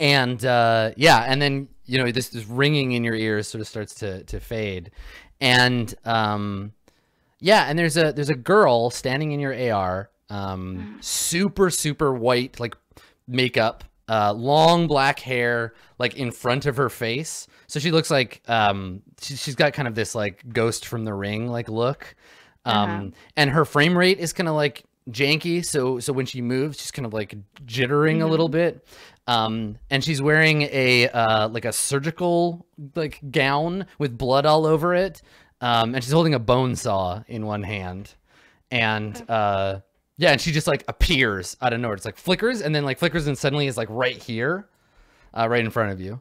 and uh yeah and then you know this this ringing in your ears sort of starts to to fade. And um yeah and there's a there's a girl standing in your ar um super super white like makeup uh long black hair like in front of her face. So she looks like um she, she's got kind of this like ghost from the ring like look. Um Uh-huh. and her frame rate is kind of like janky. So so when she moves she's kind of like jittering a little bit um and she's wearing a uh like a surgical like gown with blood all over it um and she's holding a bone saw in one hand and uh yeah and she just like appears out of nowhere it's like flickers and then like flickers and suddenly is like right here uh right in front of you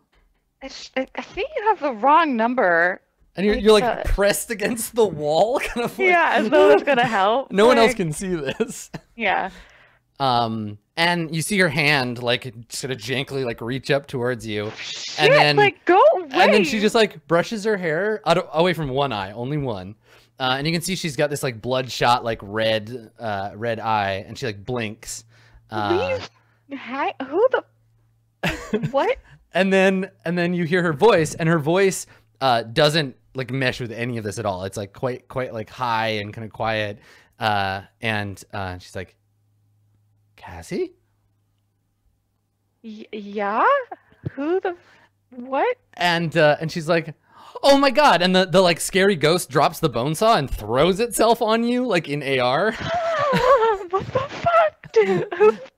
I, think you have the wrong number. and you're, you're like uh, pressed against the wall kind of like, yeah, as though it's gonna help. no one else can see this Yeah. um and you see her hand like sort of jankily like reach up towards you Shit, then- like go away. and then she just like brushes her hair out of, away from one eye only one uh, and you can see she's got this like bloodshot like red uh red eye and she like blinks uh, Please, hi, who the what? and then and then you hear her voice and her voice uh doesn't like mesh with any of this at all it's like quite quite like high and kind of quiet uh and uh she's like cassie Y- yeah, who the what? and uh and she's like oh my god and the the like scary ghost drops the bone saw and throws itself on you like in ar what the fuck, dude?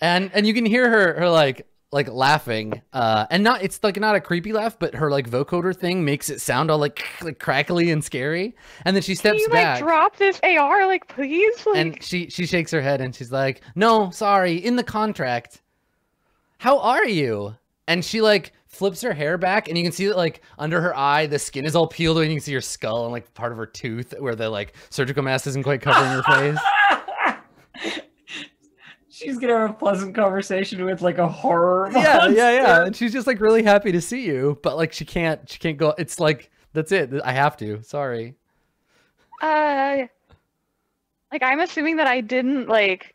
And and you can hear her her like like laughing uh and not it's like not a creepy laugh but her like vocoder thing makes it sound all like like crackly and scary. And then she Can steps you back. like drop this AR, like please? Like, and she she shakes her head and she's like no sorry in the contract. How are you? And she like flips her hair back and you can see that like under her eye the skin is all peeled away and you can see her skull and like part of her tooth where the like surgical mask isn't quite covering her face She's gonna have a pleasant conversation with like a horror. yeah yeah monster. yeah and she's just like really happy to see you but like she can't she can't go it's like that's it i have to sorry uh, like I'm assuming that I didn't like.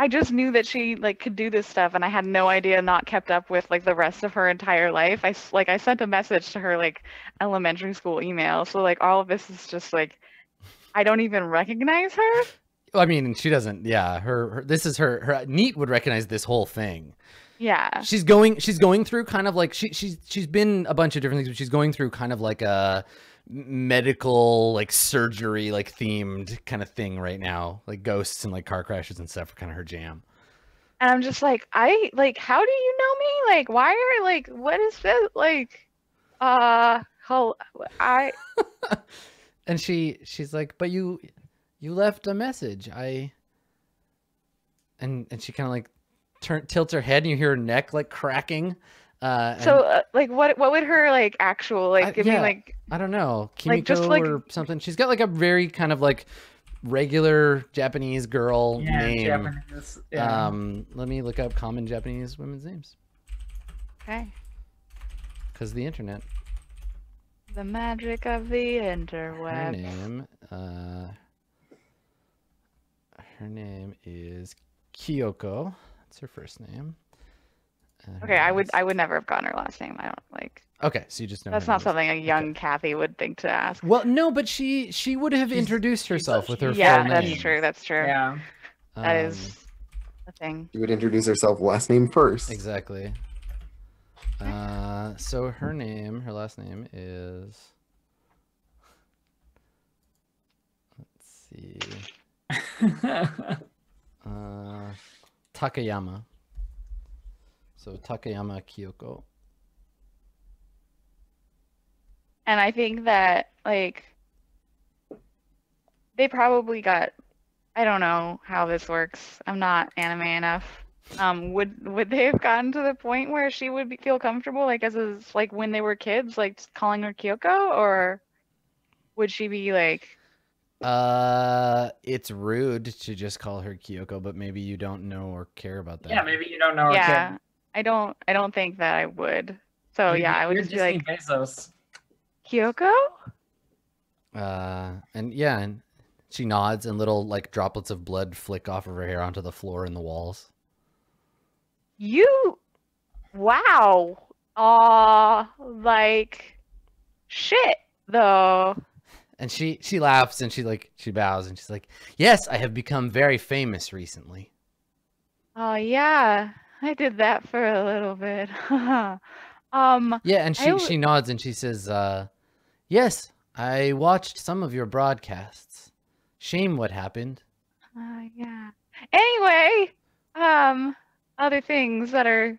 I just knew that she like could do this stuff, and I had no idea. Not kept up with like the rest of her entire life. I like I sent a message to her like elementary school email, so like all of this is just like I don't even recognize her. I mean she doesn't yeah her, her this is her her neat would recognize this whole thing Yeah. she's going she's going through kind of like she she's she's been a bunch of different things but she's going through kind of like a medical like surgery like themed kind of thing right now like ghosts and like car crashes and stuff are kind of her jam And I'm just like, I like, how do you know me? Like, why are like, what is this? Like, uh, how I and she she's like but you you left a message i and and she kind of like turn tilts her head and you hear her neck like cracking uh and so uh, like, what what would her like actual like I- give yeah. me like i don't know kimiko like, just, like- or something she's got like a very kind of like regular japanese girl Yeah, name Japanese. Yeah. um let me look up common japanese women's names okay, because the internet the magic of the her interweb. name uh her name is kyoko that's her first name Uh, Okay, I would I would never have gotten her last name. I don't like okay so you just know that's her not name. something a young Kathy would think to ask. well no but she she would have She's- introduced herself with her Yeah, full that's true. That's true. yeah. That Um, is a thing. You would introduce herself last name first. Exactly. Uh, so her name, her last name is. Let's see. Uh, Takayama. So Takayama Kyoko. And I think that like they probably got I don't know how this works. I'm not anime enough. um, would would they have gotten to the point where she would be, feel comfortable, like as a, like when they were kids, like calling her Kyoko, or would she be like, Uh, it's rude to just call her Kyoko, but maybe you don't know or care about that. Yeah, maybe you don't know. her kid. yeah, I don't, I don't think that I would. So You're- yeah, I would just be like Bezos. Kyoko. Uh, and yeah, and she nods, and little like droplets of blood flick off of her hair onto the floor and the walls. You, wow. Uh, like, shit, though. And she she laughs and she like she bows and she's like, "Yes, I have become very famous recently." Oh, yeah, I did that for a little bit. um, Yeah, and she she nods and she says, uh, "Yes, I watched some of your broadcasts. Shame what happened." uh, yeah. Anyway, um, other things that are.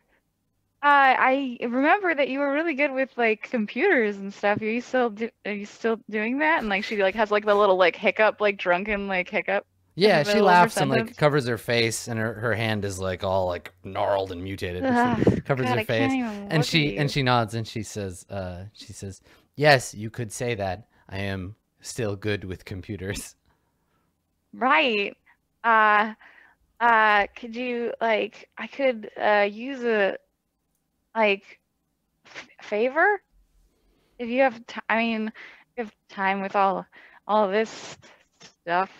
Uh, I remember that you were really good with like computers and stuff. Are you still do- are you still doing that? And like she like has like the little like hiccup, like drunken like hiccup. Yeah, she middle of her laughs and like covers her face, and her, her hand is like all like gnarled and mutated. but she covers God, her face. and she and she nods and she says uh she says yes you could say that i am still good with computers Right. Uh, uh, could you like I could uh use a like f favor if you have ti I mean, if have time with all all this stuff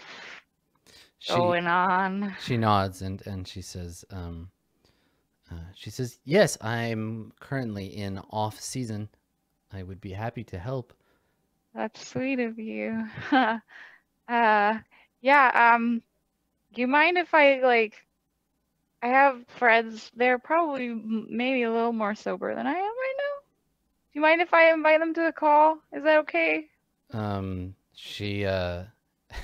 she going on. she nods and and she says um uh, she says yes i'm currently in off season i would be happy to help That's sweet of you. Uh, yeah, um, do you mind if I like I have friends, they're probably maybe a little more sober than I am right now. Do you mind if I invite them to the call? Is that okay? um she uh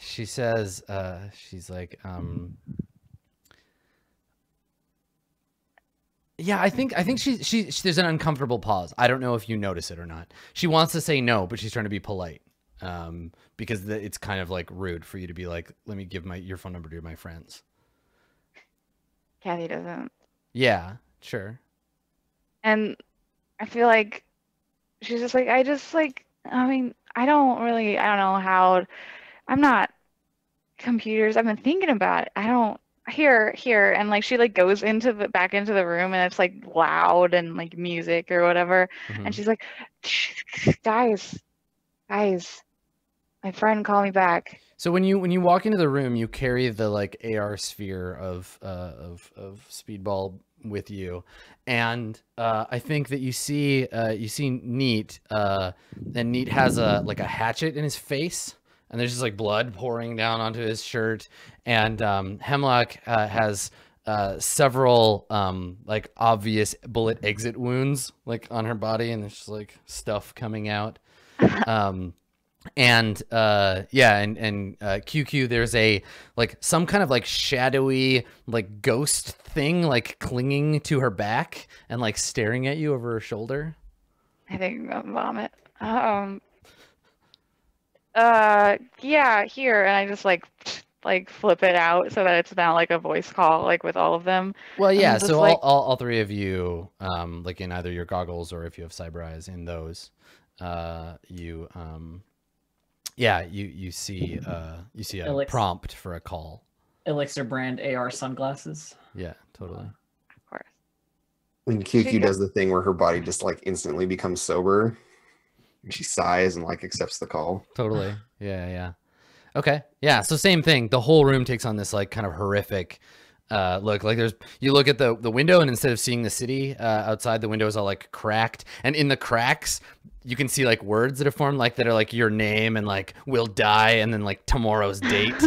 she says uh she's like um yeah i think i think she, she she there's an uncomfortable pause i don't know if you notice it or not she wants to say no but she's trying to be polite um because the, it's kind of like rude for you to be like let me give my your phone number to my friends Kathy doesn't. yeah sure And I feel like she's just like, I just like, I mean, I don't really, I don't know how, I'm not computers. I've been thinking about it. I don't, here, here. And like, she like goes into the, back into the room and it's like loud and like music or whatever. Mhm. And she's like, guys, guys, my friend called me back. So when you when you walk into the room, you carry the like AR sphere of uh, of of speedball with you, and uh, I think that you see uh, you see Neat, uh, and Neat has a like a hatchet in his face, and there's just like blood pouring down onto his shirt, and um, Hemlock uh, has uh, several um, like obvious bullet exit wounds like on her body, and there's just like stuff coming out. Um, and uh yeah and and uh qq there's a like some kind of like shadowy like ghost thing like clinging to her back and like staring at you over her shoulder I think I'm gonna vomit. Um. Uh. Yeah. Here, and I just like, like flip it out so that it's now like a voice call, like with all of them. well yeah so like- all, all, all three of you um like in either your goggles or if you have cyber eyes in those uh you um yeah you you see uh you see a Elix- prompt for a call Elixir brand AR sunglasses. yeah totally Of course. When She QQ does the thing where her body just like instantly becomes sober, and she sighs and like accepts the call. Totally. Yeah, yeah. Okay. Yeah. So same thing. The whole room takes on this like kind of horrific uh look. Like there's you look at the the window and instead of seeing the city uh outside, the window is all like cracked. And in the cracks, you can see like words that are formed like that are like your name and like will die and then like tomorrow's date.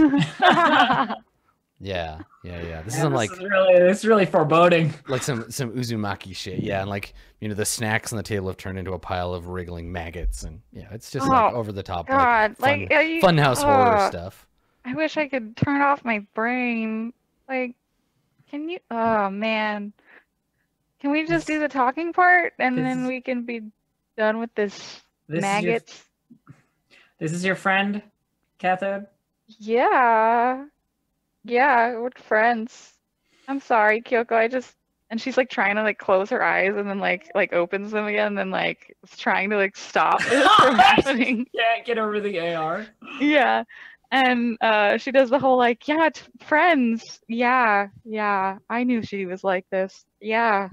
Yeah. Yeah, yeah. This is some this like is really this is really foreboding. like some some Uzumaki shit. Yeah, and like you know the snacks on the table have turned into a pile of wriggling maggots and yeah, it's just like Oh, over the top God, like, like, fun, are you- funhouse horror uh, stuff. I wish I could turn off my brain. Like, can you? Oh man, can we just do the talking part and then we can be done with this This is your, maggots? this is your friend, Cathode. Yeah. yeah, we're friends. I'm sorry, Kyoko. I just and she's like trying to like close her eyes and then like like opens them again and then like trying to like stop this from happening. Yeah, get over the AR. Yeah. And uh she does the whole like, yeah, friends. Yeah, yeah. I knew she was like this. Yeah.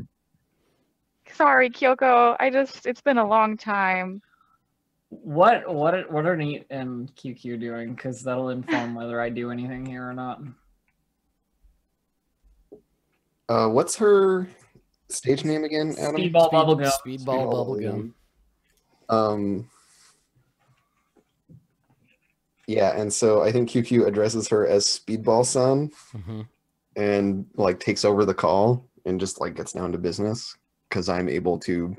Sorry, Kyoko. I just it's been a long time. What what are- what are Neat and QQ doing? Because that'll inform whether I do anything here or not. Uh, what's her stage name again, Adam? Speedball bubblegum. Speedball bubblegum. Um. Yeah, and so I think QQ addresses her as Speedball-san hmm and like takes over the call and just like gets down to business because I'm able to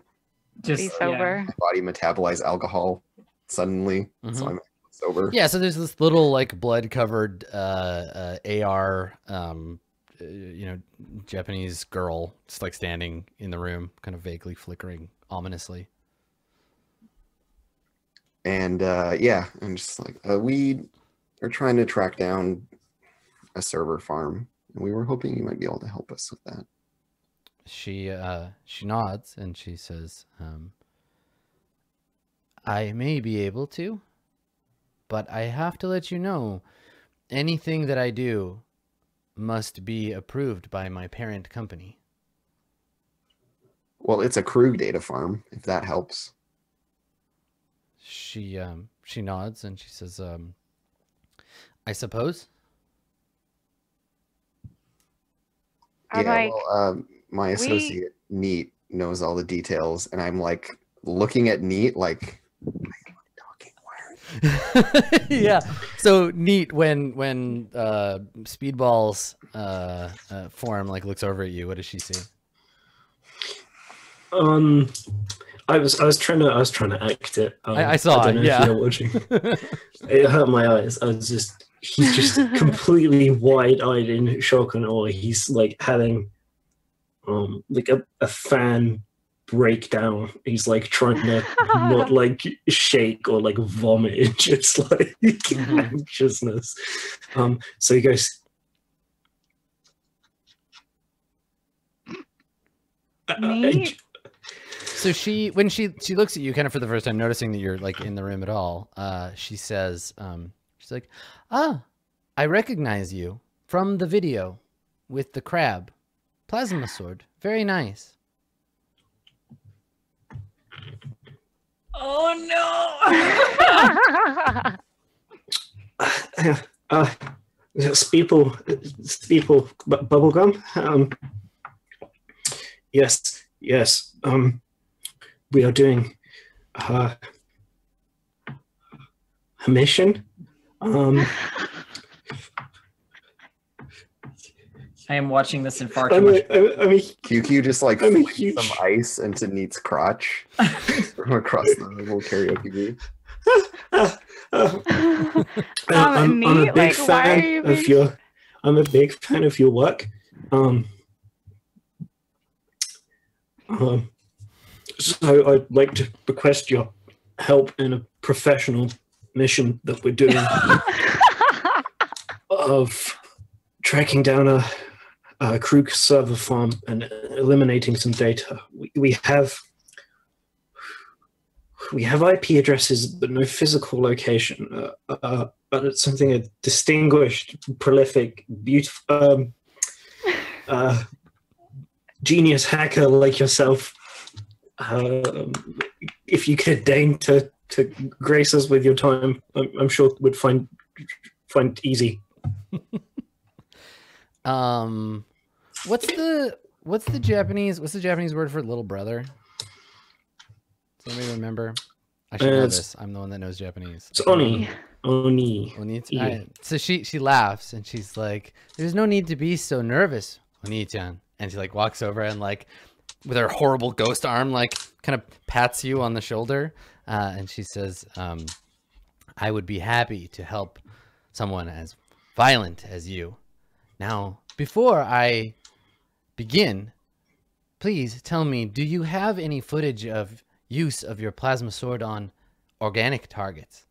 Just Be yeah. sober. my body metabolize alcohol suddenly, so Mhm. I'm sober. Yeah, so there's this little like blood covered uh, uh, AR, um, uh, you know, Japanese girl just like standing in the room, kind of vaguely flickering ominously. And uh, yeah, and just like uh, we are trying to track down a server farm, and we were hoping you might be able to help us with that. She uh, she nods and she says, um, "I may be able to, but I have to let you know, anything that I do must be approved by my parent company." Well, it's a Krug data farm, if that helps. She um she nods and she says, um, "I suppose." I'm yeah, like, well, um, my associate Neat knows all the details, and I'm like looking at Neat like, "Why are you talking? Why are you-" yeah. So neat when when uh Speedball's uh, uh form like looks over at you. What does she see? Um, I was I was trying to I was trying to act it. Um, I- I saw don't it, know yeah. If you're watching. It hurt my eyes. I was just he's just completely wide eyed in shock and awe. He's like having um like a, a fan breakdown. He's like trying to not like shake or like vomit, just like Mhm. anxiousness. Um, so he goes. "Uh, so she when she she looks at you kind of for the first time, noticing that you're like in the room at all. Uh, she says, um, she's like, "Ah, I recognize you from the video with the crab, plasma sword. Very nice." Oh no! uh, uh, Speeple, Speeple, bu- bubblegum. Um, yes, yes. Um, we are doing uh, a mission. Um, I am watching this in far I too mean, much. I, I mean, QQ just like I'm a huge- some ice into Neat's crotch from across the little karaoke booth. uh, Um, I'm, I'm a big like, fan are you of being- your. I'm a big fan of your work. Um, um, so I'd like to request your help in a professional mission that we're doing of tracking down a, a Krug server farm and eliminating some data. We, we have we have IP addresses, but no physical location. Uh, uh, but it's something a distinguished, prolific, beautiful, um, uh, genius hacker like yourself. Um, if you could deign to to grace us with your time, I'm, I'm sure would find find easy. Um, what's the what's the Japanese what's the Japanese word for little brother? Does anybody remember? I should Uh, know this. I'm the one that knows Japanese. It's Oni. Oni. Onita. Yeah. So she she laughs and she's like, "There's no need to be so nervous, Oni-chan." And she like walks over and like, with her horrible ghost arm, like kind of pats you on the shoulder, uh, and she says, um, "I would be happy to help someone as violent as you." Now, before I begin, please tell me, do you have any footage of use of your plasma sword on organic targets?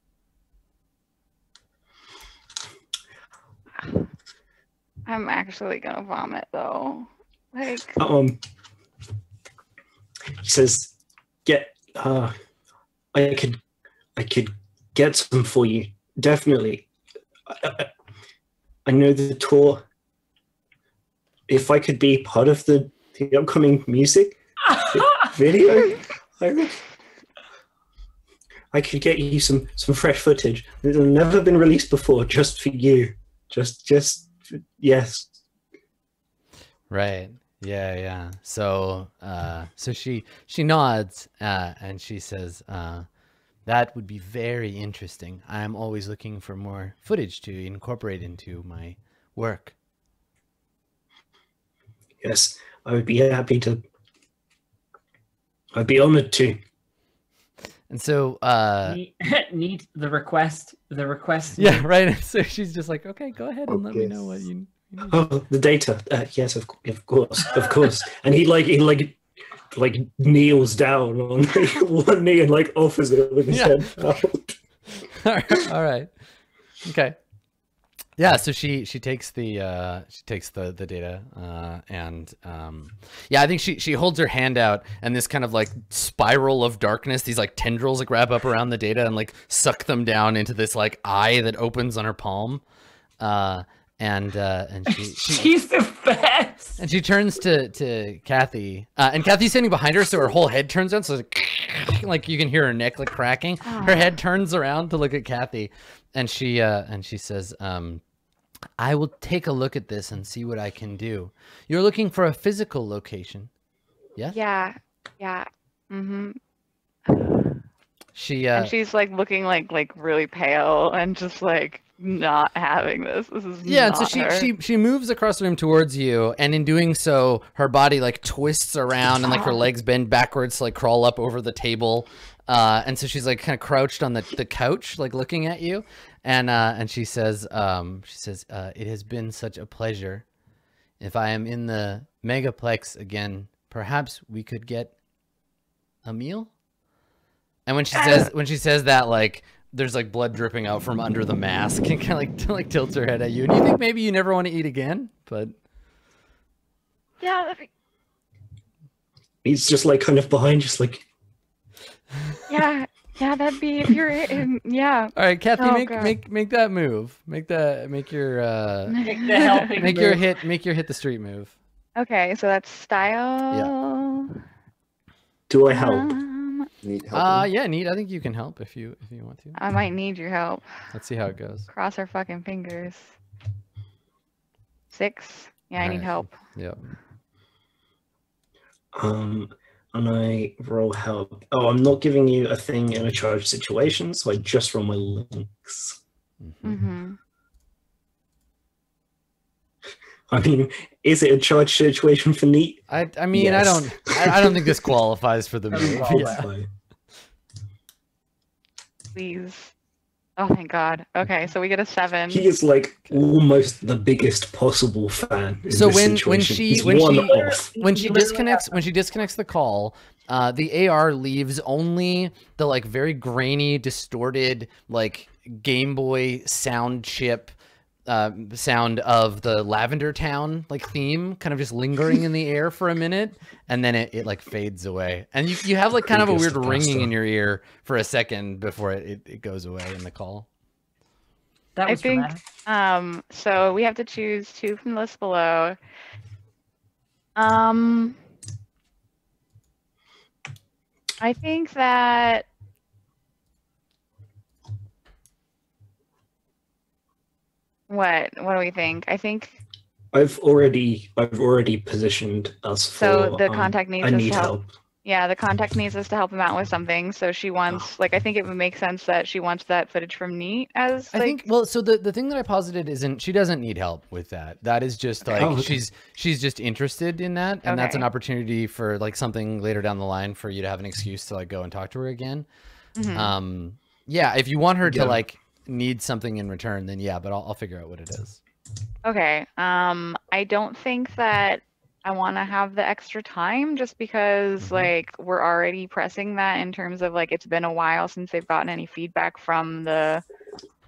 I'm actually gonna vomit though. Like, Um, he says, "Get, uh, I could, I could get some for you. Definitely. I, I, I know the tour. If I could be part of the, the upcoming music video, I. I could get you some some fresh footage that have never been released before, just for you. Just, just, yes. Right. Yeah, yeah. So uh so she she nods uh and she says uh that would be very interesting. I'm always looking for more footage to incorporate into my work. Yes, I would be happy to. I'd be honored to. And so uh neat, neat. The request. The request. yeah, right. So she's just like, "Okay, go ahead and let me know what you, you need." Oh, the data. Uh, yes, of, of course, of course. And he like he like like kneels down on like, one knee and like offers it with his Yeah. head out. All right. Okay. Yeah, so she she takes the uh she takes the the data uh and um yeah, I think she she holds her hand out and this kind of like spiral of darkness, these like tendrils like wrap up around the data and like suck them down into this like eye that opens on her palm. Uh and uh and she, she She's the best. and she turns to to Kathy, uh, and Kathy's standing behind her, so her whole head turns around, so like, like you can hear her neck like cracking. Her head turns around to look at Kathy, and she uh, and she says, um, "I will take a look at this and see what I can do. You're looking for a physical location, yes?" yeah, yeah. Mm-hmm. She uh, and she's like looking like like really pale and just like not having this. This is Yeah, and so she, her. she she moves across the room towards you, and in doing so, her body like twists around and like her legs bend backwards to like crawl up over the table. Uh, and so she's like kind of crouched on the, the couch, like looking at you, and uh, and she says, um, she says, uh, "It has been such a pleasure. If I am in the megaplex again, perhaps we could get a meal." And when she says when she says that, like there's like blood dripping out from under the mask, and kind of like like tilts her head at you, and you think maybe you never want to eat again, but yeah, that'd be, He's just like kind of behind, just like yeah, yeah. That'd be if you're in, yeah. all right, Kathy, Oh, make God. make make that move, make that make your uh Make the helping make your hit make your hit the street move. Okay, so that's style. Yeah. Do I help? Um, Neat help. Uh yeah, neat. I think you can help if you if you want to. I might need your help. Let's see how it goes. Cross our fucking fingers. Six. Yeah, I need Alright. help. Yep. Um, and I roll help. Oh, I'm not giving you a thing in a charged situation, so I just roll my links. Mhm. Mm-hmm. I mean, is it a charged situation for neat? I I mean I don't I, I don't think this qualifies for the move. qualify. Yeah. Fine. Please. Oh, thank God. Okay, so we get a seven. He is like almost the biggest possible fan. in So this when- when she- He's when she- off. when she disconnects when she disconnects the call uh the ar leaves only the like very grainy distorted like game boy sound chip uh, sound of the lavender town like theme kind of just lingering in the air for a minute and then it, it like fades away. And you, you have like kind of a weird ringing in your ear for a second before it, it, it goes away in the call. That I think- Um, so we have to choose two from the list below. Um, I think that what what do we think? I think I've already I've already positioned us for so. The um, contact needs I us need to help. help. Yeah, the contact needs us to help him out with something. So she Oh. wants, like, I think it would make sense that she wants that footage from Neat as, I think well, so the the thing that I posited isn't she doesn't need help with that. That is just like Oh, okay. she's she's just interested in that, and that's an opportunity for like something later down the line for you to have an excuse to like go and talk to her again. mhm. Um, yeah, if you want her to like need something in return, then yeah, but I'll, I'll figure out what it is. Okay. Um, I don't think that I want to have the extra time just because Mhm. like we're already pressing that in terms of like it's been a while since they've gotten any feedback from the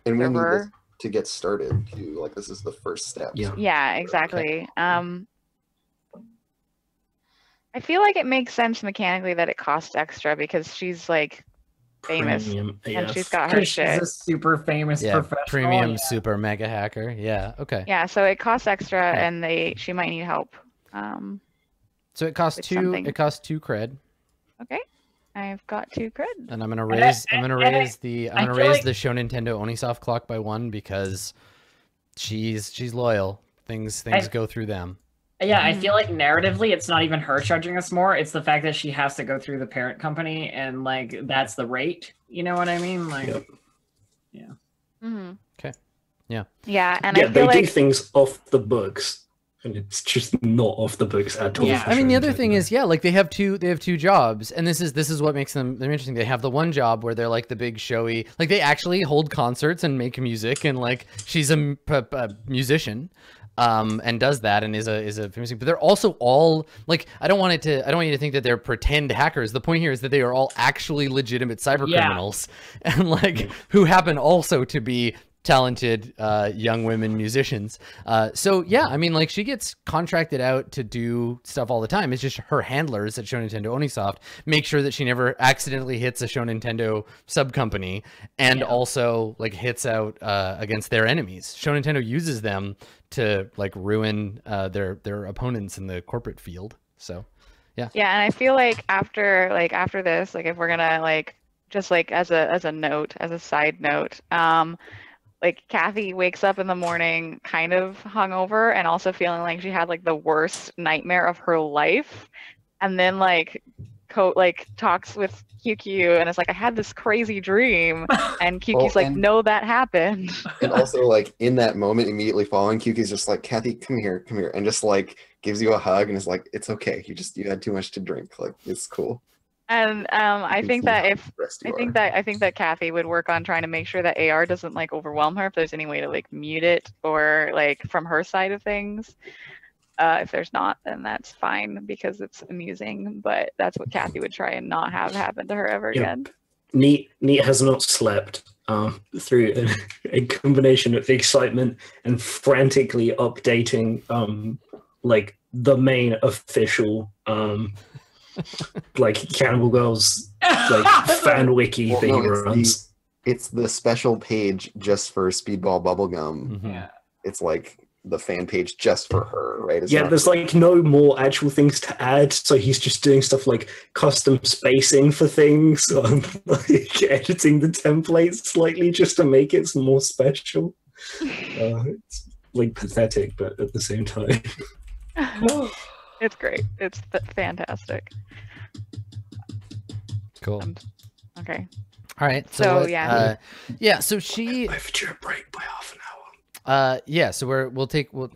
and we need this, to get started too. Like this is the first step. Yeah. Yeah, exactly. Um, I feel like it makes sense mechanically that it costs extra because she's like famous Premium and she's got her Because she's shit. a super famous Yeah, professional. premium yeah. super mega hacker. Yeah. Okay. Yeah, so it costs extra, Okay. and they she might need help. Um, So it costs two. something. It costs two cred, okay, I've got two cred. and I'm gonna And I- raise. I'm gonna and I- raise the. I'm gonna raise like- the Show Nintendo Onisoft clock by one because she's she's loyal. Things things I- go through them. Yeah, I feel like narratively, it's not even her charging us more. It's the fact that she has to go through the parent company, and like that's the rate. You know what I mean? Like, Yep. Mm-hmm. Okay. Yeah. Yeah, and yeah, I they feel do things off the books, and it's just not off the books at all. Yeah. I mean, the other thing is, yeah, like they have two, they have two jobs, and this is this is what makes them they're interesting. They have the one job where they're like the big showy, like they actually hold concerts and make music, and like she's a musician, um, and does that and is a is a famous. But they're also all like, I don't want it to, I don't want you to think that they're pretend hackers. The point here is that they are all actually legitimate cyber Yeah. criminals, and like who happen also to be talented uh, young women musicians. Uh, so yeah, I mean, like she gets contracted out to do stuff all the time. It's just her handlers at Show Nintendo Onisoft make sure that she never accidentally hits a Show Nintendo sub company, and Yeah. also like hits out uh, against their enemies. Show Nintendo uses them to like ruin uh, their their opponents in the corporate field. So yeah. yeah, and I feel like after like after this, like if we're gonna like just like as a as a note, as a side note, um, like Kathy wakes up in the morning kind of hungover and also feeling like she had like the worst nightmare of her life, and then like co like talks with QQ and it's like I had this crazy dream, and QQ's oh, like, and- no, that happened. And also like in that moment immediately following, QQ's just like, Kathy, come here, come here, and just like gives you a hug and is like, it's okay. You just you had too much to drink. Like it's cool. And um, I think that if I think that I think that Kathy would work on trying to make sure that AR doesn't like overwhelm her. If there's any way to like mute it or like from her side of things. Uh, if there's not, then that's fine because it's amusing. But that's what Kathy would try and not have happen to her ever Yep. again. Neat Neat has not slept um, through a, a combination of excitement and frantically updating um, like the main official um, like Cannibal Girls like fan wiki Well, that no, he it's the- It's the special page just for Speedball Bubblegum. mhm. yeah. It's like the fan page just for her, right? It's Yeah, not- there's like no more actual things to add, so he's just doing stuff like custom spacing for things, um, like editing the templates slightly just to make it more special. Uh, it's like pathetic, but at the same time, it's great. It's th- fantastic. cool. Um, Okay. All right. So, So, what, yeah. uh, yeah. So she, overdue a break by half an hour. uh, yeah. So we're we'll take we'll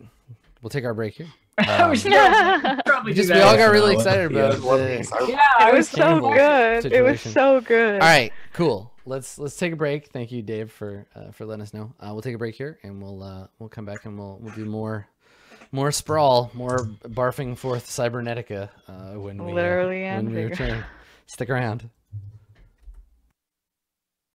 we'll take our break here. we Um, should probably, probably do Because that. we all got really excited yeah. about the, I- Yeah, it was so Cannibal good. It was so good. All right, cool. Let's let's take a break. Thank you, Dave, for uh, for letting us know. Uh, we'll take a break here, and we'll uh, we'll come back and we'll we'll do more more sprawl, more barfing forth cybernetica uh, when we uh, when we return. Stick around.